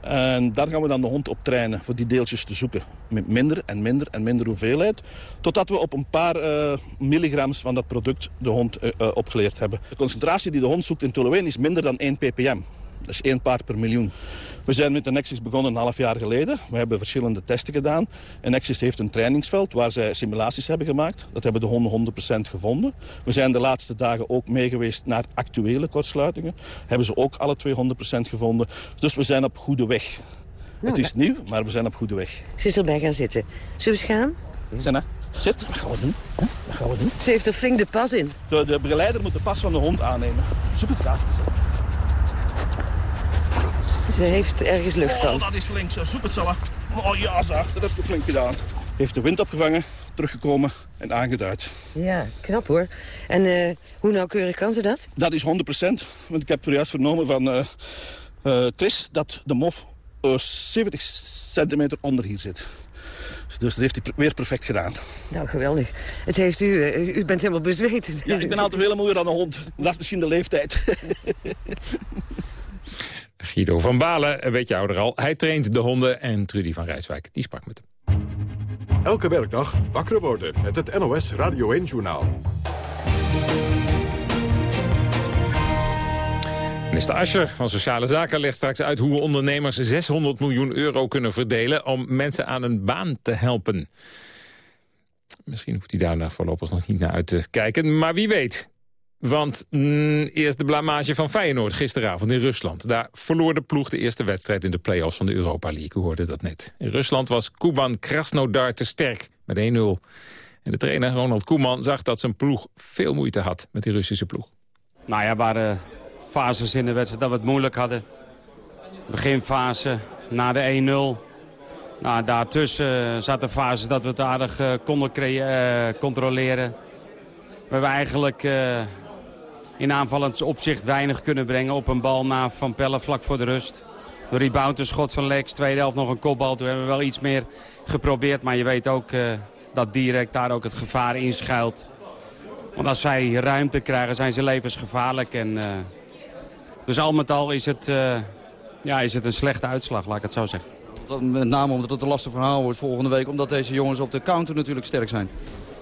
En daar gaan we dan de hond op trainen voor die deeltjes te zoeken. Met minder en minder en minder hoeveelheid. Totdat we op een paar uh, milligrams van dat product de hond uh, uh, opgeleerd hebben. De concentratie die de hond zoekt in tolueen is minder dan 1 ppm. Dat is één paard per miljoen. We zijn met de Nexus begonnen een half jaar geleden. We hebben verschillende testen gedaan. En Nexus heeft een trainingsveld waar zij simulaties hebben gemaakt. Dat hebben de honden 100% gevonden. We zijn de laatste dagen ook meegeweest naar actuele kortsluitingen. Hebben ze ook alle 200% gevonden. Dus we zijn op goede weg. Nou, het is nieuw, maar we zijn op goede weg. Ze is erbij gaan zitten. Zullen we eens gaan? Senna, zit. Wat gaan we doen? Wat gaan we doen? Ze heeft er flink de pas in. De, de begeleider moet de pas van de hond aannemen. Zoek het raasje. Ze heeft ergens lucht van. Oh, dat is flink. Zo. Zoek het zo. Oh ja, zo. Dat heb je flink gedaan. Heeft de wind opgevangen, teruggekomen en aangeduid. Ja, knap hoor. En uh, hoe nauwkeurig kan ze dat? Dat is 100%. Want ik heb juist vernomen van uh, uh, Chris dat de mof 70 centimeter onder hier zit. Dus dat heeft hij weer perfect gedaan. Nou, geweldig. Het heeft u, u bent helemaal bezweten. Ja, ik ben altijd veel moeier dan een hond. Dat is misschien de leeftijd. (laughs) Guido van Balen, een beetje ouder al. Hij traint de honden en Trudy van Rijswijk, die sprak met hem. Elke werkdag wakker worden met het NOS Radio 1-journaal. Minister Ascher van Sociale Zaken legt straks uit hoe ondernemers 600 miljoen euro kunnen verdelen om mensen aan een baan te helpen. Misschien hoeft hij daar voorlopig nog niet naar uit te kijken, maar wie weet. Want mm, eerst de blamage van Feyenoord gisteravond in Rusland. Daar verloor de ploeg de eerste wedstrijd in de play-offs van de Europa League. U hoorde dat net. In Rusland was Kuban Krasnodar te sterk met 1-0. En de trainer Ronald Koeman zag dat zijn ploeg veel moeite had met die Russische ploeg. Nou ja, er waren fases in de wedstrijd dat we het moeilijk hadden. Beginfase, na de 1-0. Nou, daartussen zaten fases dat we het aardig uh, konden uh, controleren. We hebben eigenlijk... in aanvallend opzicht weinig kunnen brengen. Op een bal na Van Pelle vlak voor de rust. De rebound, een schot van Lex. Tweede helft nog een kopbal. Toen hebben we wel iets meer geprobeerd. Maar je weet ook uh, dat direct daar ook het gevaar in schuilt. Want als zij ruimte krijgen zijn ze levensgevaarlijk. En, uh, dus al met al is het, uh, ja, is het een slechte uitslag, laat ik het zo zeggen. Met name omdat het een lastig verhaal wordt volgende week. Omdat deze jongens op de counter natuurlijk sterk zijn.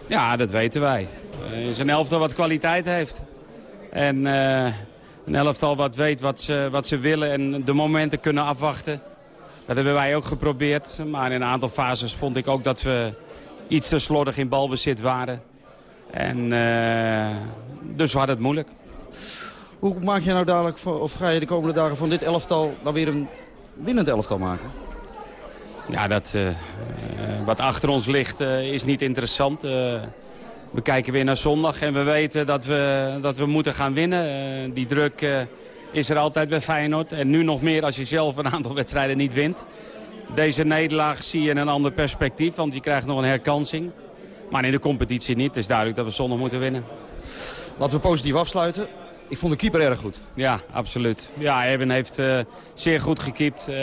Ja, dat weten wij. Uh, zijn elftal wat kwaliteit heeft. En uh, een elftal wat weet wat ze, wat ze willen en de momenten kunnen afwachten. Dat hebben wij ook geprobeerd. Maar in een aantal fases vond ik ook dat we iets te slordig in balbezit waren. En, dus we hadden het moeilijk. Hoe maak je nou dadelijk, of ga je de komende dagen van dit elftal dan weer een winnend elftal maken? Ja, dat, wat achter ons ligt is niet interessant. We kijken weer naar zondag en we weten dat we, dat we moeten gaan winnen. die druk is er altijd bij Feyenoord. En nu nog meer als je zelf een aantal (laughs) wedstrijden niet wint. Deze nederlaag zie je in een ander perspectief, want je krijgt nog een herkansing. Maar in de competitie niet. Het is duidelijk dat we zondag moeten winnen. Laten we positief afsluiten. Ik vond de keeper erg goed. Ja, absoluut. Ja, Erwin heeft uh, zeer goed gekiept. Uh,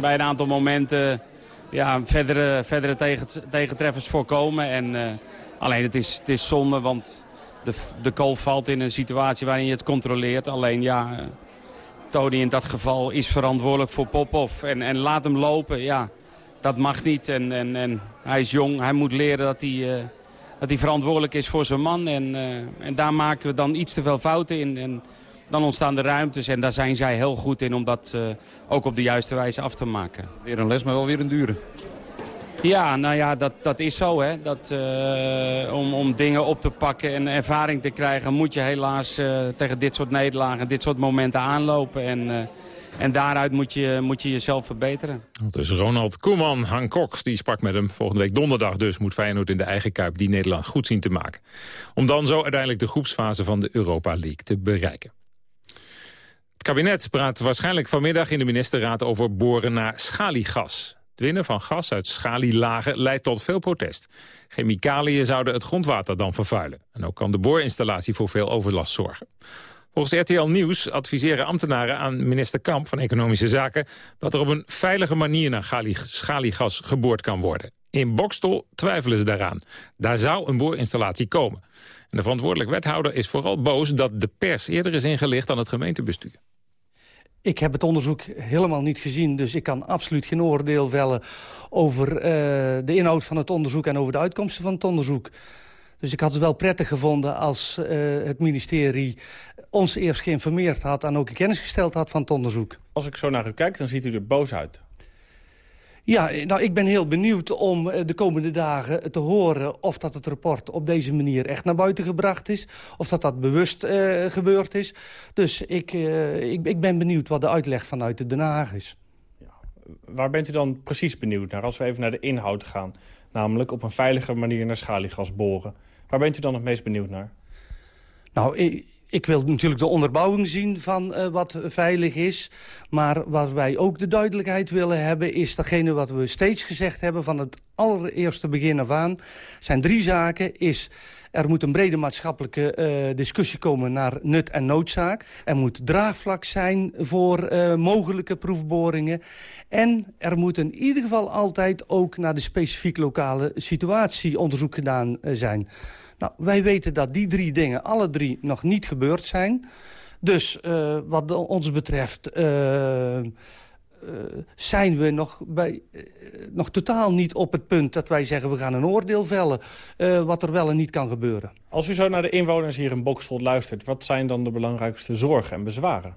bij een aantal momenten ja, verdere, verdere tegen, tegentreffers voorkomen. En, uh, alleen het is, het is zonde, want de, de goal valt in een situatie waarin je het controleert. Alleen ja, Tony in dat geval is verantwoordelijk voor Popov. En, en laat hem lopen, ja, dat mag niet. En, en, en hij is jong, hij moet leren dat hij, uh, dat hij verantwoordelijk is voor zijn man. En, uh, en daar maken we dan iets te veel fouten in. En dan ontstaan de ruimtes en daar zijn zij heel goed in om dat uh, ook op de juiste wijze af te maken. Weer een les, maar wel weer een dure. Ja, nou ja, dat, dat is zo. Hè. Dat, uh, om, om dingen op te pakken en ervaring te krijgen... moet je helaas uh, tegen dit soort nederlagen, dit soort momenten aanlopen. En, uh, en daaruit moet je, moet je jezelf verbeteren. Dus Ronald Koeman, Han Cox, die sprak met hem. Volgende week donderdag dus moet Feyenoord in de eigen Kuip... die Nederland goed zien te maken. Om dan zo uiteindelijk de groepsfase van de Europa League te bereiken. Het kabinet praat waarschijnlijk vanmiddag in de ministerraad... over boren naar schaliegas. Het winnen van gas uit schalielagen leidt tot veel protest. Chemicaliën zouden het grondwater dan vervuilen. En ook kan de boorinstallatie voor veel overlast zorgen. Volgens RTL Nieuws adviseren ambtenaren aan minister Kamp van Economische Zaken... dat er op een veilige manier naar schaliegas geboord kan worden. In Bokstel twijfelen ze daaraan. Daar zou een boorinstallatie komen. En de verantwoordelijk wethouder is vooral boos dat de pers eerder is ingelicht dan het gemeentebestuur. Ik heb het onderzoek helemaal niet gezien, dus ik kan absoluut geen oordeel vellen over uh, de inhoud van het onderzoek en over de uitkomsten van het onderzoek. Dus ik had het wel prettig gevonden als uh, het ministerie ons eerst geïnformeerd had en ook kennis gesteld had van het onderzoek. Als ik zo naar u kijk, dan ziet u er boos uit. Ja, nou, ik ben heel benieuwd om eh, de komende dagen te horen... of dat het rapport op deze manier echt naar buiten gebracht is. Of dat dat bewust uh, gebeurd is. Dus ik, uh, ik, ik, ben benieuwd wat de uitleg vanuit Den Haag is. Ja. Waar bent u dan precies benieuwd naar? Als we even naar de inhoud gaan. Namelijk op een veilige manier naar schaliegas boren. Waar bent u dan het meest benieuwd naar? Nou, ik, ik wil natuurlijk de onderbouwing zien van uh, wat veilig is. Maar wat wij ook de duidelijkheid willen hebben... is datgene wat we steeds gezegd hebben van het allereerste begin af aan. zijn drie zaken. Is er moet een brede maatschappelijke uh, discussie komen naar nut en noodzaak. Er moet draagvlak zijn voor uh, mogelijke proefboringen. En er moet in ieder geval altijd ook naar de specifiek lokale situatie onderzoek gedaan zijn. Nou, wij weten dat die drie dingen alle drie nog niet gebeurd zijn. Dus uh, wat ons betreft uh, uh, zijn we nog, bij, nog totaal niet op het punt dat wij zeggen... we gaan een oordeel vellen wat er wel en niet kan gebeuren. Als u zo naar de inwoners hier in Boksel luistert... wat zijn dan de belangrijkste zorgen en bezwaren?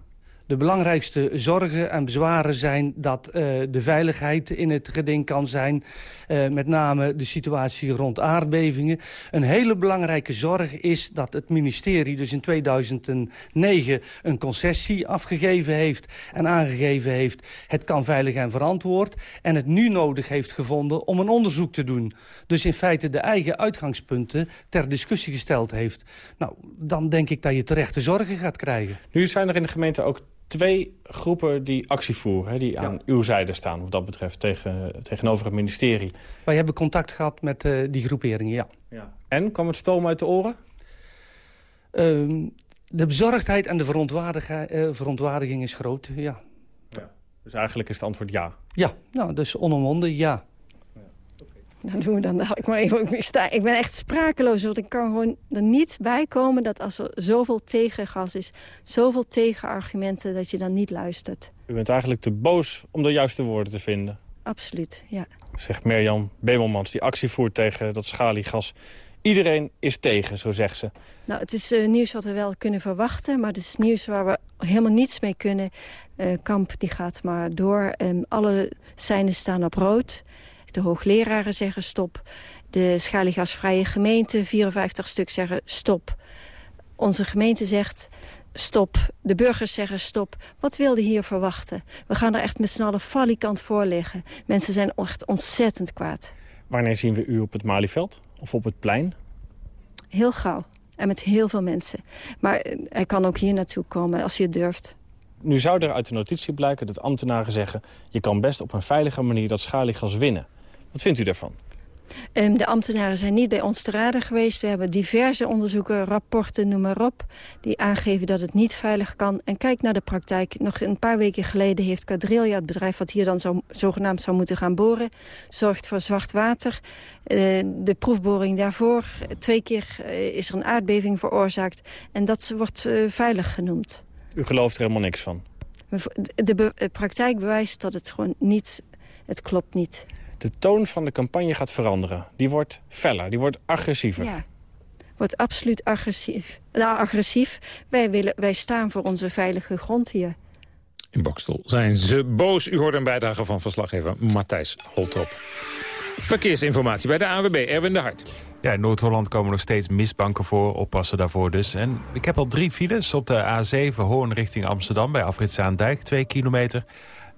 De belangrijkste zorgen en bezwaren zijn dat uh, de veiligheid in het geding kan zijn. Uh, met name de situatie rond aardbevingen. Een hele belangrijke zorg is dat het ministerie dus in 2009 een concessie afgegeven heeft en aangegeven heeft het kan veilig en verantwoord. En het nu nodig heeft gevonden om een onderzoek te doen. Dus in feite de eigen uitgangspunten ter discussie gesteld heeft. Nou, dan denk ik dat je terechte zorgen gaat krijgen. Nu zijn er in de gemeente ook twee groepen die actie voeren, hè, die ja. aan uw zijde staan wat dat betreft tegen, tegenover het ministerie. Wij hebben contact gehad met uh, die groeperingen, ja. ja. En, kwam het stoom uit de oren? Uh, de bezorgdheid en de uh, verontwaardiging is groot, ja. ja. Dus eigenlijk is het antwoord ja? Ja, nou, dus onomwonden ja. Dan doen we dan dadelijk maar even. Ik, sta, ik ben echt sprakeloos, want ik kan gewoon er niet bij komen... dat als er zoveel tegengas is, zoveel tegenargumenten... dat je dan niet luistert. U bent eigenlijk te boos om de juiste woorden te vinden. Absoluut, ja. Zegt Mirjam Bemelmans, die actie voert tegen dat schaliegas. Iedereen is tegen, zo zegt ze. Nou, het is uh, nieuws wat we wel kunnen verwachten... maar het is nieuws waar we helemaal niets mee kunnen. Uh, Kamp die gaat maar door. Um, alle seinen staan op rood... De hoogleraren zeggen stop. De schaliegasvrije gemeente, 54 stuk, zeggen stop. Onze gemeente zegt stop. De burgers zeggen stop. Wat wilde hier verwachten? We gaan er echt met z'n allen falikant voor liggen. Mensen zijn echt ontzettend kwaad. Wanneer zien we u op het Malieveld of op het plein? Heel gauw. En met heel veel mensen. Maar eh, hij kan ook hier naartoe komen als je het durft. Nu zou er uit de notitie blijken dat ambtenaren zeggen... je kan best op een veilige manier dat schaliegas winnen. Wat vindt u daarvan? Ehm, de ambtenaren zijn niet bij ons te raden geweest. We hebben diverse onderzoeken, rapporten, noem maar op... die aangeven dat het niet veilig kan. En kijk naar de praktijk. Nog een paar weken geleden heeft Cadrilja, het bedrijf... wat hier dan zo, zogenaamd zou moeten gaan boren... zorgt voor zwart water. Uh, de proefboring daarvoor, twee keer uh, is er een aardbeving veroorzaakt. En dat wordt uh, veilig genoemd. U gelooft er helemaal niks van? De praktijk bewijst dat het gewoon niet... Het klopt niet de toon van de campagne gaat veranderen. Die wordt feller, die wordt agressiever. Ja, wordt absoluut agressief. Nou, agressief. Wij, willen, wij staan voor onze veilige grond hier. In Bokstel zijn ze boos. U hoort een bijdrage van verslaggever Matthijs Holtrop. Verkeersinformatie bij de ANWB, Erwin de Hart. Ja, in Noord-Holland komen nog steeds misbanken voor. Oppassen daarvoor dus. En ik heb al drie files op de A7 Hoorn richting Amsterdam... bij Afrit 2 kilometer...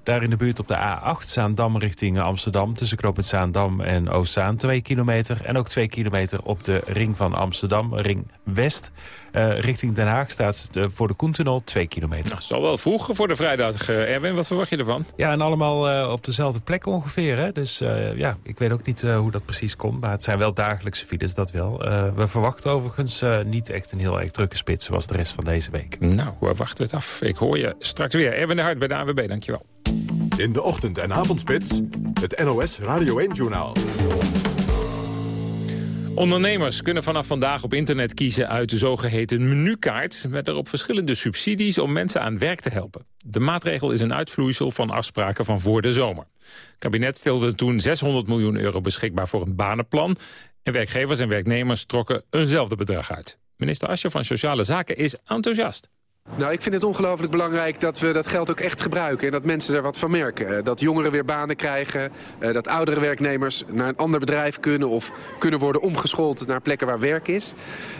Daar in de buurt op de A8 Zaandam richting Amsterdam... tussen knooppunt Zaandam en Oostzaan 2 kilometer. En ook 2 kilometer op de ring van Amsterdam, ring West. Uh, richting Den Haag staat het uh, voor de Koentunnel 2 kilometer. Nou, zal wel vroeg voor de vrijdag, uh, Erwin. Wat verwacht je ervan? Ja, en allemaal op dezelfde plek ongeveer. Hè? Dus ja, ik weet ook niet hoe dat precies komt. Maar het zijn wel dagelijkse files, dat wel. we verwachten overigens niet echt een heel erg drukke spits... zoals de rest van deze week. Nou, we wachten het af. Ik hoor je straks weer. Erwin de Hart bij de AWB, dankjewel. In de ochtend- en avondspits, het NOS Radio 1-journaal. Ondernemers kunnen vanaf vandaag op internet kiezen uit de zogeheten menukaart... met erop verschillende subsidies om mensen aan werk te helpen. De maatregel is een uitvloeisel van afspraken van voor de zomer. Het kabinet stelde toen 600 miljoen euro beschikbaar voor een banenplan... en werkgevers en werknemers trokken eenzelfde bedrag uit. Minister Asje van Sociale Zaken is enthousiast. Nou, ik vind het ongelooflijk belangrijk dat we dat geld ook echt gebruiken. En dat mensen er wat van merken. Eh, dat jongeren weer banen krijgen. Eh, dat oudere werknemers naar een ander bedrijf kunnen... of kunnen worden omgeschoold naar plekken waar werk is.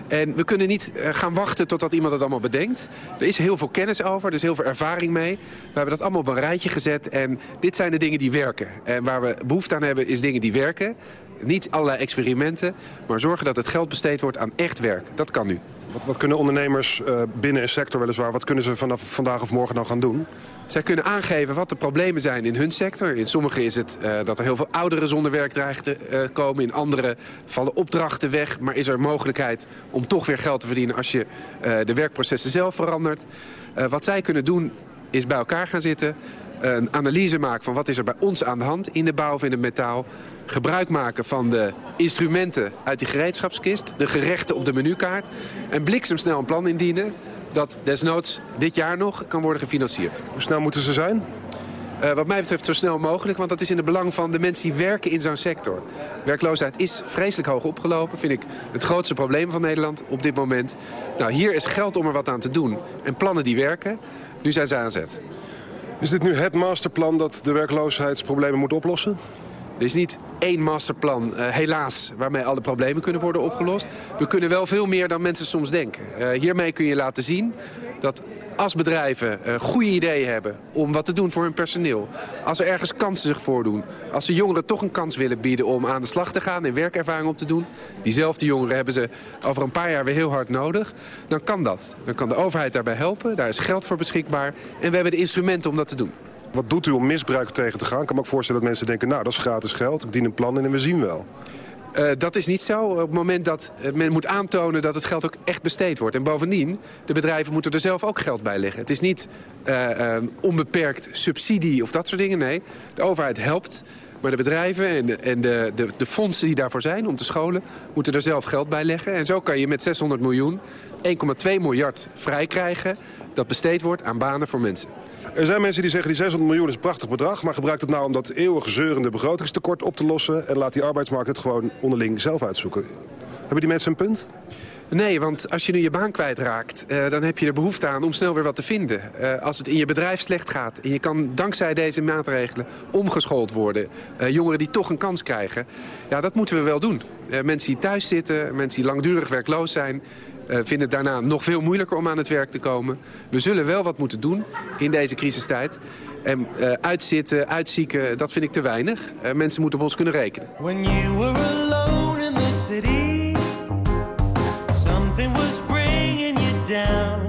En we kunnen niet eh, gaan wachten totdat iemand het allemaal bedenkt. Er is heel veel kennis over, er is heel veel ervaring mee. We hebben dat allemaal op een rijtje gezet. En dit zijn de dingen die werken. En waar we behoefte aan hebben, is dingen die werken. Niet allerlei experimenten, maar zorgen dat het geld besteed wordt aan echt werk. Dat kan nu. Wat, wat kunnen ondernemers uh, binnen een sector weliswaar... wat kunnen ze vanaf vandaag of morgen dan gaan doen? Zij kunnen aangeven wat de problemen zijn in hun sector. In sommige is het uh, dat er heel veel ouderen zonder werk dreigen te uh, komen. In andere vallen opdrachten weg. Maar is er mogelijkheid om toch weer geld te verdienen... als je de werkprocessen zelf verandert. wat zij kunnen doen is bij elkaar gaan zitten een analyse maken van wat is er bij ons aan de hand in de bouw of in het metaal. Gebruik maken van de instrumenten uit die gereedschapskist, de gerechten op de menukaart. En bliksemsnel een plan indienen dat desnoods dit jaar nog kan worden gefinancierd. Hoe snel moeten ze zijn? Uh, wat mij betreft zo snel mogelijk, want dat is in het belang van de mensen die werken in zo'n sector. Werkloosheid is vreselijk hoog opgelopen, vind ik het grootste probleem van Nederland op dit moment. Nou, hier is geld om er wat aan te doen en plannen die werken. Nu zijn ze aan zet. Is dit nu het masterplan dat de werkloosheidsproblemen moet oplossen? Er is niet één masterplan, uh, helaas, waarmee alle problemen kunnen worden opgelost. We kunnen wel veel meer dan mensen soms denken. Uh, hiermee kun je laten zien dat als bedrijven uh, goede ideeën hebben om wat te doen voor hun personeel... als er ergens kansen zich voordoen... als ze jongeren toch een kans willen bieden om aan de slag te gaan... en werkervaring op te doen... diezelfde jongeren hebben ze over een paar jaar weer heel hard nodig... dan kan dat. Dan kan de overheid daarbij helpen, daar is geld voor beschikbaar... en we hebben de instrumenten om dat te doen. Wat doet u om misbruik tegen te gaan? Ik kan me ook voorstellen dat mensen denken... nou, dat is gratis geld, ik dien een plan in en we zien wel. Uh, dat is niet zo. Op het moment dat men moet aantonen dat het geld ook echt besteed wordt. En bovendien, de bedrijven moeten er zelf ook geld bij leggen. Het is niet uh, onbeperkt subsidie of dat soort dingen. Nee, de overheid helpt. Maar de bedrijven en, de, en de, de, de fondsen die daarvoor zijn om te scholen... moeten er zelf geld bij leggen. En zo kan je met 600 miljoen 1,2 miljard vrij krijgen... dat besteed wordt aan banen voor mensen. Er zijn mensen die zeggen die 600 miljoen is een prachtig bedrag... maar gebruik het nou om dat eeuwig zeurende begrotingstekort op te lossen... en laat die arbeidsmarkt het gewoon onderling zelf uitzoeken. Hebben die mensen een punt? Nee, want als je nu je baan kwijtraakt, uh, dan heb je er behoefte aan om snel weer wat te vinden. Uh, als het in je bedrijf slecht gaat en je kan dankzij deze maatregelen omgeschoold worden. Uh, jongeren die toch een kans krijgen. Ja, dat moeten we wel doen. mensen die thuis zitten, mensen die langdurig werkloos zijn... vinden het daarna nog veel moeilijker om aan het werk te komen. We zullen wel wat moeten doen in deze crisistijd. En uitzitten, uitzieken, dat vind ik te weinig. mensen moeten op ons kunnen rekenen. When you were alone in the city. Wouter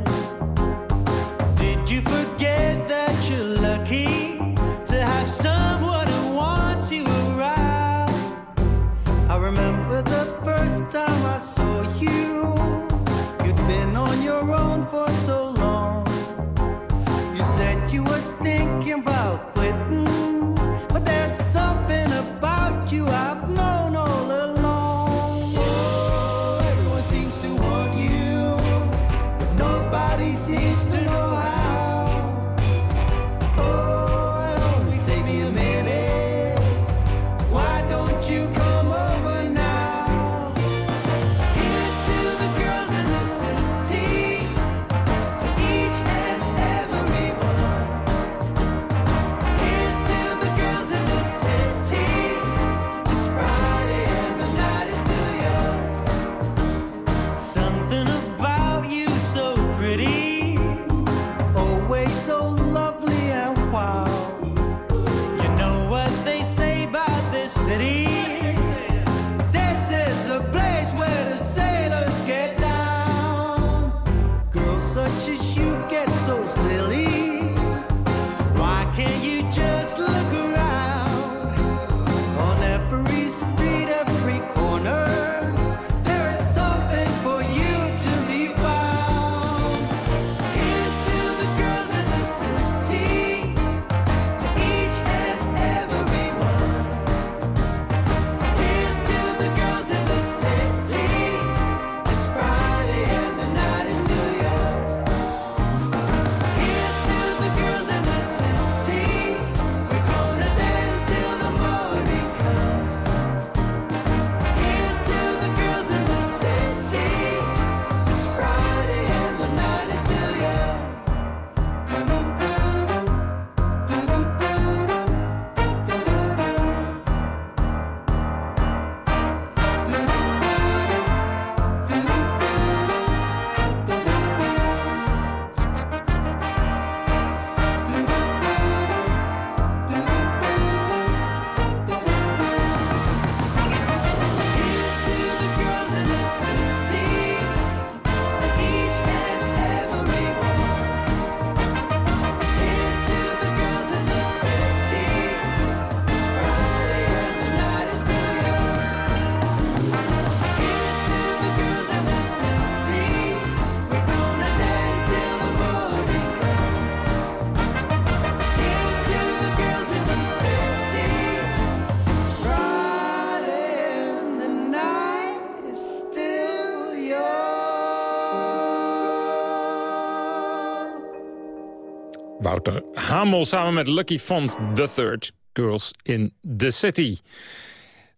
Hamel samen met Lucky Font, The Third Girls in the City.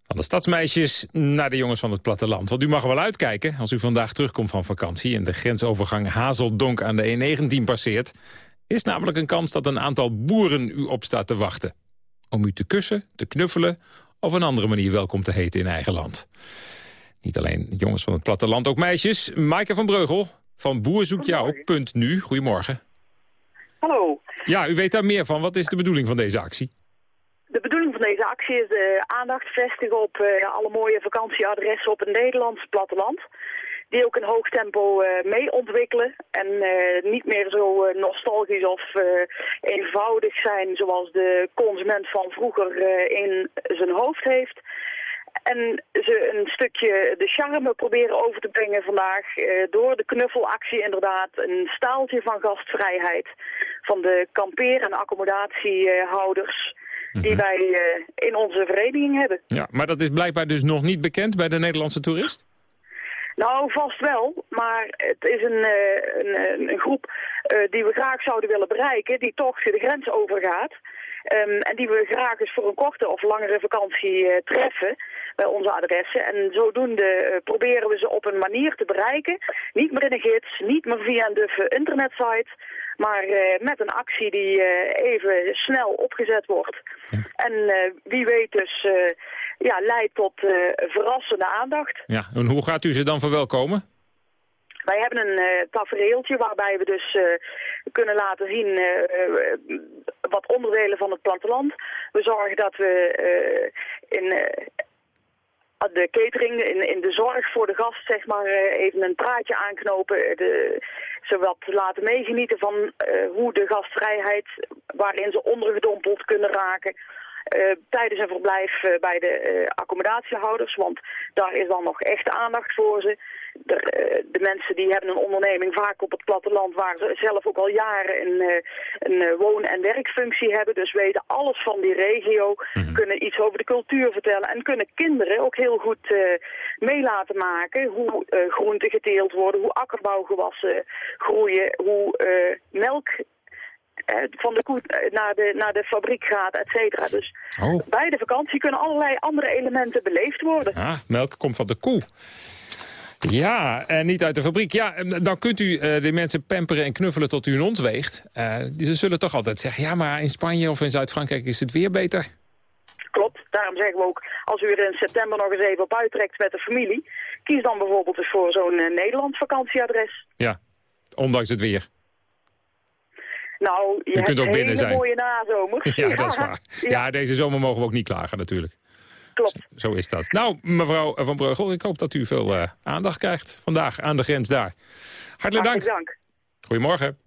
Van de stadsmeisjes naar de jongens van het platteland. Want u mag wel uitkijken als u vandaag terugkomt van vakantie... en de grensovergang Hazeldonk aan de E19 passeert... is namelijk een kans dat een aantal boeren u op staat te wachten. Om u te kussen, te knuffelen of een andere manier welkom te heten in eigen land. Niet alleen jongens van het platteland, ook meisjes. Maaike van Breugel van boerzoekjou.nu. Goedemorgen. Hallo. Ja, u weet daar meer van. Wat is de bedoeling van deze actie? De bedoeling van deze actie is de eh, aandacht vestigen op uh, alle mooie vakantieadressen op het Nederlandse platteland. Die ook in hoog tempo uh, mee ontwikkelen en niet meer zo nostalgisch of eenvoudig zijn zoals de consument van vroeger in zijn hoofd heeft. En ze een stukje de charme proberen over te brengen vandaag eh, door de knuffelactie inderdaad. Een staaltje van gastvrijheid van de kampeer- en accommodatiehouders die mhm. wij eh, in onze vereniging hebben. Ja, maar dat is blijkbaar dus nog niet bekend bij de Nederlandse toerist? Nou, vast wel. Maar het is een, uh, een, een, groep uh, die we graag zouden willen bereiken, die toch de grens overgaat. Ehm, en die we graag eens voor een korte of langere vakantie eh, treffen bij onze adressen. En zodoende eh, proberen we ze op een manier te bereiken. Niet meer in een gids, niet meer via een duffe internetsite. Maar eh, met een actie die even snel opgezet wordt. En wie weet dus ja, leidt tot verrassende aandacht. Ja, en hoe gaat u ze dan verwelkomen? Wij hebben een uh, tafereeltje waarbij we dus uh, kunnen laten zien uh, wat onderdelen van het platteland. We zorgen dat we in de catering, in, in de zorg voor de gast, zeg maar, even een praatje aanknopen. De, ze wat laten meegenieten van hoe de gastvrijheid, waarin ze ondergedompeld kunnen raken... Tijdens een verblijf bij de accommodatiehouders, want daar is dan nog echt aandacht voor ze de, eh, de, mensen die hebben een onderneming vaak op het platteland waar ze zelf ook al jaren een, eh, een eh, woon- en werkfunctie hebben. Dus weten alles van die regio, mhm. kunnen iets over de cultuur vertellen en kunnen kinderen ook heel goed uh, mee laten maken hoe uh, groenten geteeld worden, hoe akkerbouwgewassen groeien, hoe melk van de koe naar de, naar de fabriek gaat, et cetera. Dus oh. bij de vakantie kunnen allerlei andere elementen beleefd worden. Ah, melk komt van de koe. Ja, en niet uit de fabriek. Ja, dan kunt u uh, de mensen pamperen en knuffelen tot u een ons weegt. Uh, ze zullen toch altijd zeggen, ja, maar in Spanje of in Zuid-Frankrijk is het weer beter. Klopt, daarom zeggen we ook, als u er in september nog eens even op uittrekt met de familie... kies dan bijvoorbeeld eens voor zo'n uh, Nederlands vakantieadres. Ja, ondanks het weer. Nou, je, kunt ook binnen zijn. mooie nazomers. (laughs) Ja, ja, dat is waar. Ja. deze zomer mogen we ook niet klagen natuurlijk. Klopt. Zo, is dat. Nou, mevrouw Van Breugel, ik hoop dat u veel uh, aandacht krijgt vandaag aan de grens daar. Hartelijk dank. dank. Goedemorgen.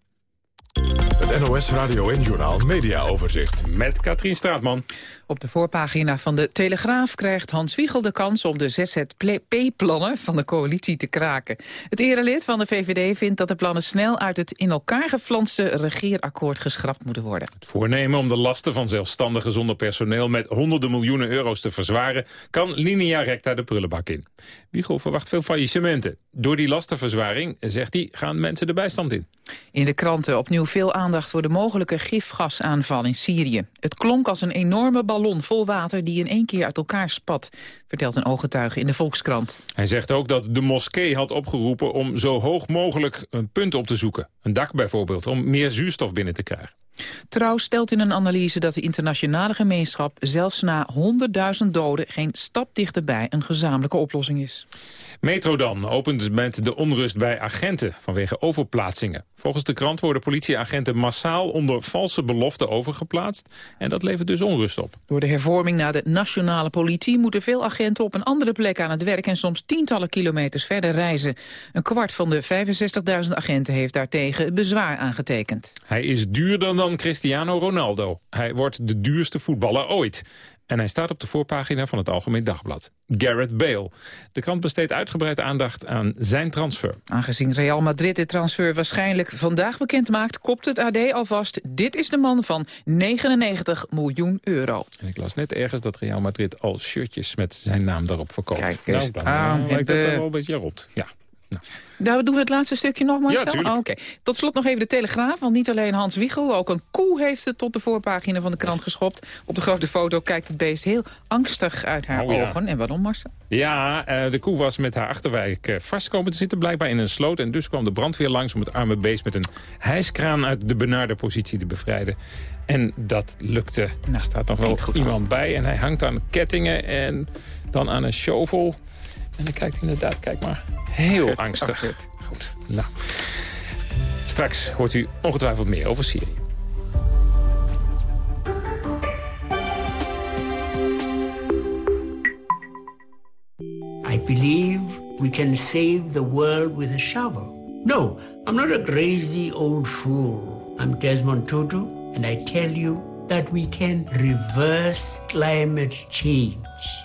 Het NOS Radio en Journal Media Overzicht. Met Katrien Straatman. Op de voorpagina van de Telegraaf krijgt Hans Wiegel de kans om de ZZP-plannen van de coalitie te kraken. Het erelid van de VVD vindt dat de plannen snel uit het in elkaar geflanste regeerakkoord geschrapt moeten worden. Het voornemen om de lasten van zelfstandigen zonder personeel met honderden miljoenen euro's te verzwaren kan linea recta de prullenbak in. Wiegel verwacht veel faillissementen. Door die lastenverzwaring, zegt hij, gaan mensen de bijstand in. In de kranten opnieuw veel aandacht voor de mogelijke gifgasaanval in Syrië. Het klonk als een enorme ballon vol water die in één keer uit elkaar spat, vertelt een ooggetuige in de Volkskrant. Hij zegt ook dat de moskee had opgeroepen om zo hoog mogelijk een punt op te zoeken. Een dak bijvoorbeeld, om meer zuurstof binnen te krijgen. Trouw stelt in een analyse dat de internationale gemeenschap... zelfs na 100.000 doden geen stap dichterbij een gezamenlijke oplossing is. Metro dan opent met de onrust bij agenten vanwege overplaatsingen. Volgens de krant worden politieagenten massaal onder valse beloften overgeplaatst. En dat levert dus onrust op. Door de hervorming naar de nationale politie moeten veel agenten op een andere plek aan het werk... en soms tientallen kilometers verder reizen. Een kwart van de 65.000 agenten heeft daartegen bezwaar aangetekend. Hij is duurder dan Cristiano Ronaldo. Hij wordt de duurste voetballer ooit. En hij staat op de voorpagina van het Algemeen Dagblad. Garrett Bale. De krant besteedt uitgebreid aandacht aan zijn transfer. Aangezien Real Madrid de transfer waarschijnlijk vandaag bekend maakt... kopt het AD alvast, dit is de man van 99 miljoen euro. En ik las net ergens dat Real Madrid al shirtjes met zijn naam daarop verkoopt. Kijk eens nou, aan. Nou, lijkt dat wel een beetje rot. Ja. Nou. Nou, we doen het laatste stukje nog, Marcel? Ja, oh, Tot slot nog even de Telegraaf, want niet alleen Hans Wiegel... ook een koe heeft het tot de voorpagina van de krant geschopt. Op de grote foto kijkt het beest heel angstig uit haar oh, ogen. En waarom, Marcel? Ja, uh, de koe was met haar achterwijk uh, vastkomen te zitten... blijkbaar in een sloot. En dus kwam de brandweer langs om het arme beest... met een hijskraan uit de benarde positie te bevrijden. En dat lukte. Nou, er staat nog wel iemand bij. En hij hangt aan kettingen en dan aan een shovel... En dan kijkt hij inderdaad, kijk maar, heel angstig. Goed, nou. Straks hoort u ongetwijfeld meer over Syrië. I believe we can save the world with a shovel. No, I'm not a crazy old fool. I'm Desmond Tutu, and I tell you that we can reverse climate change.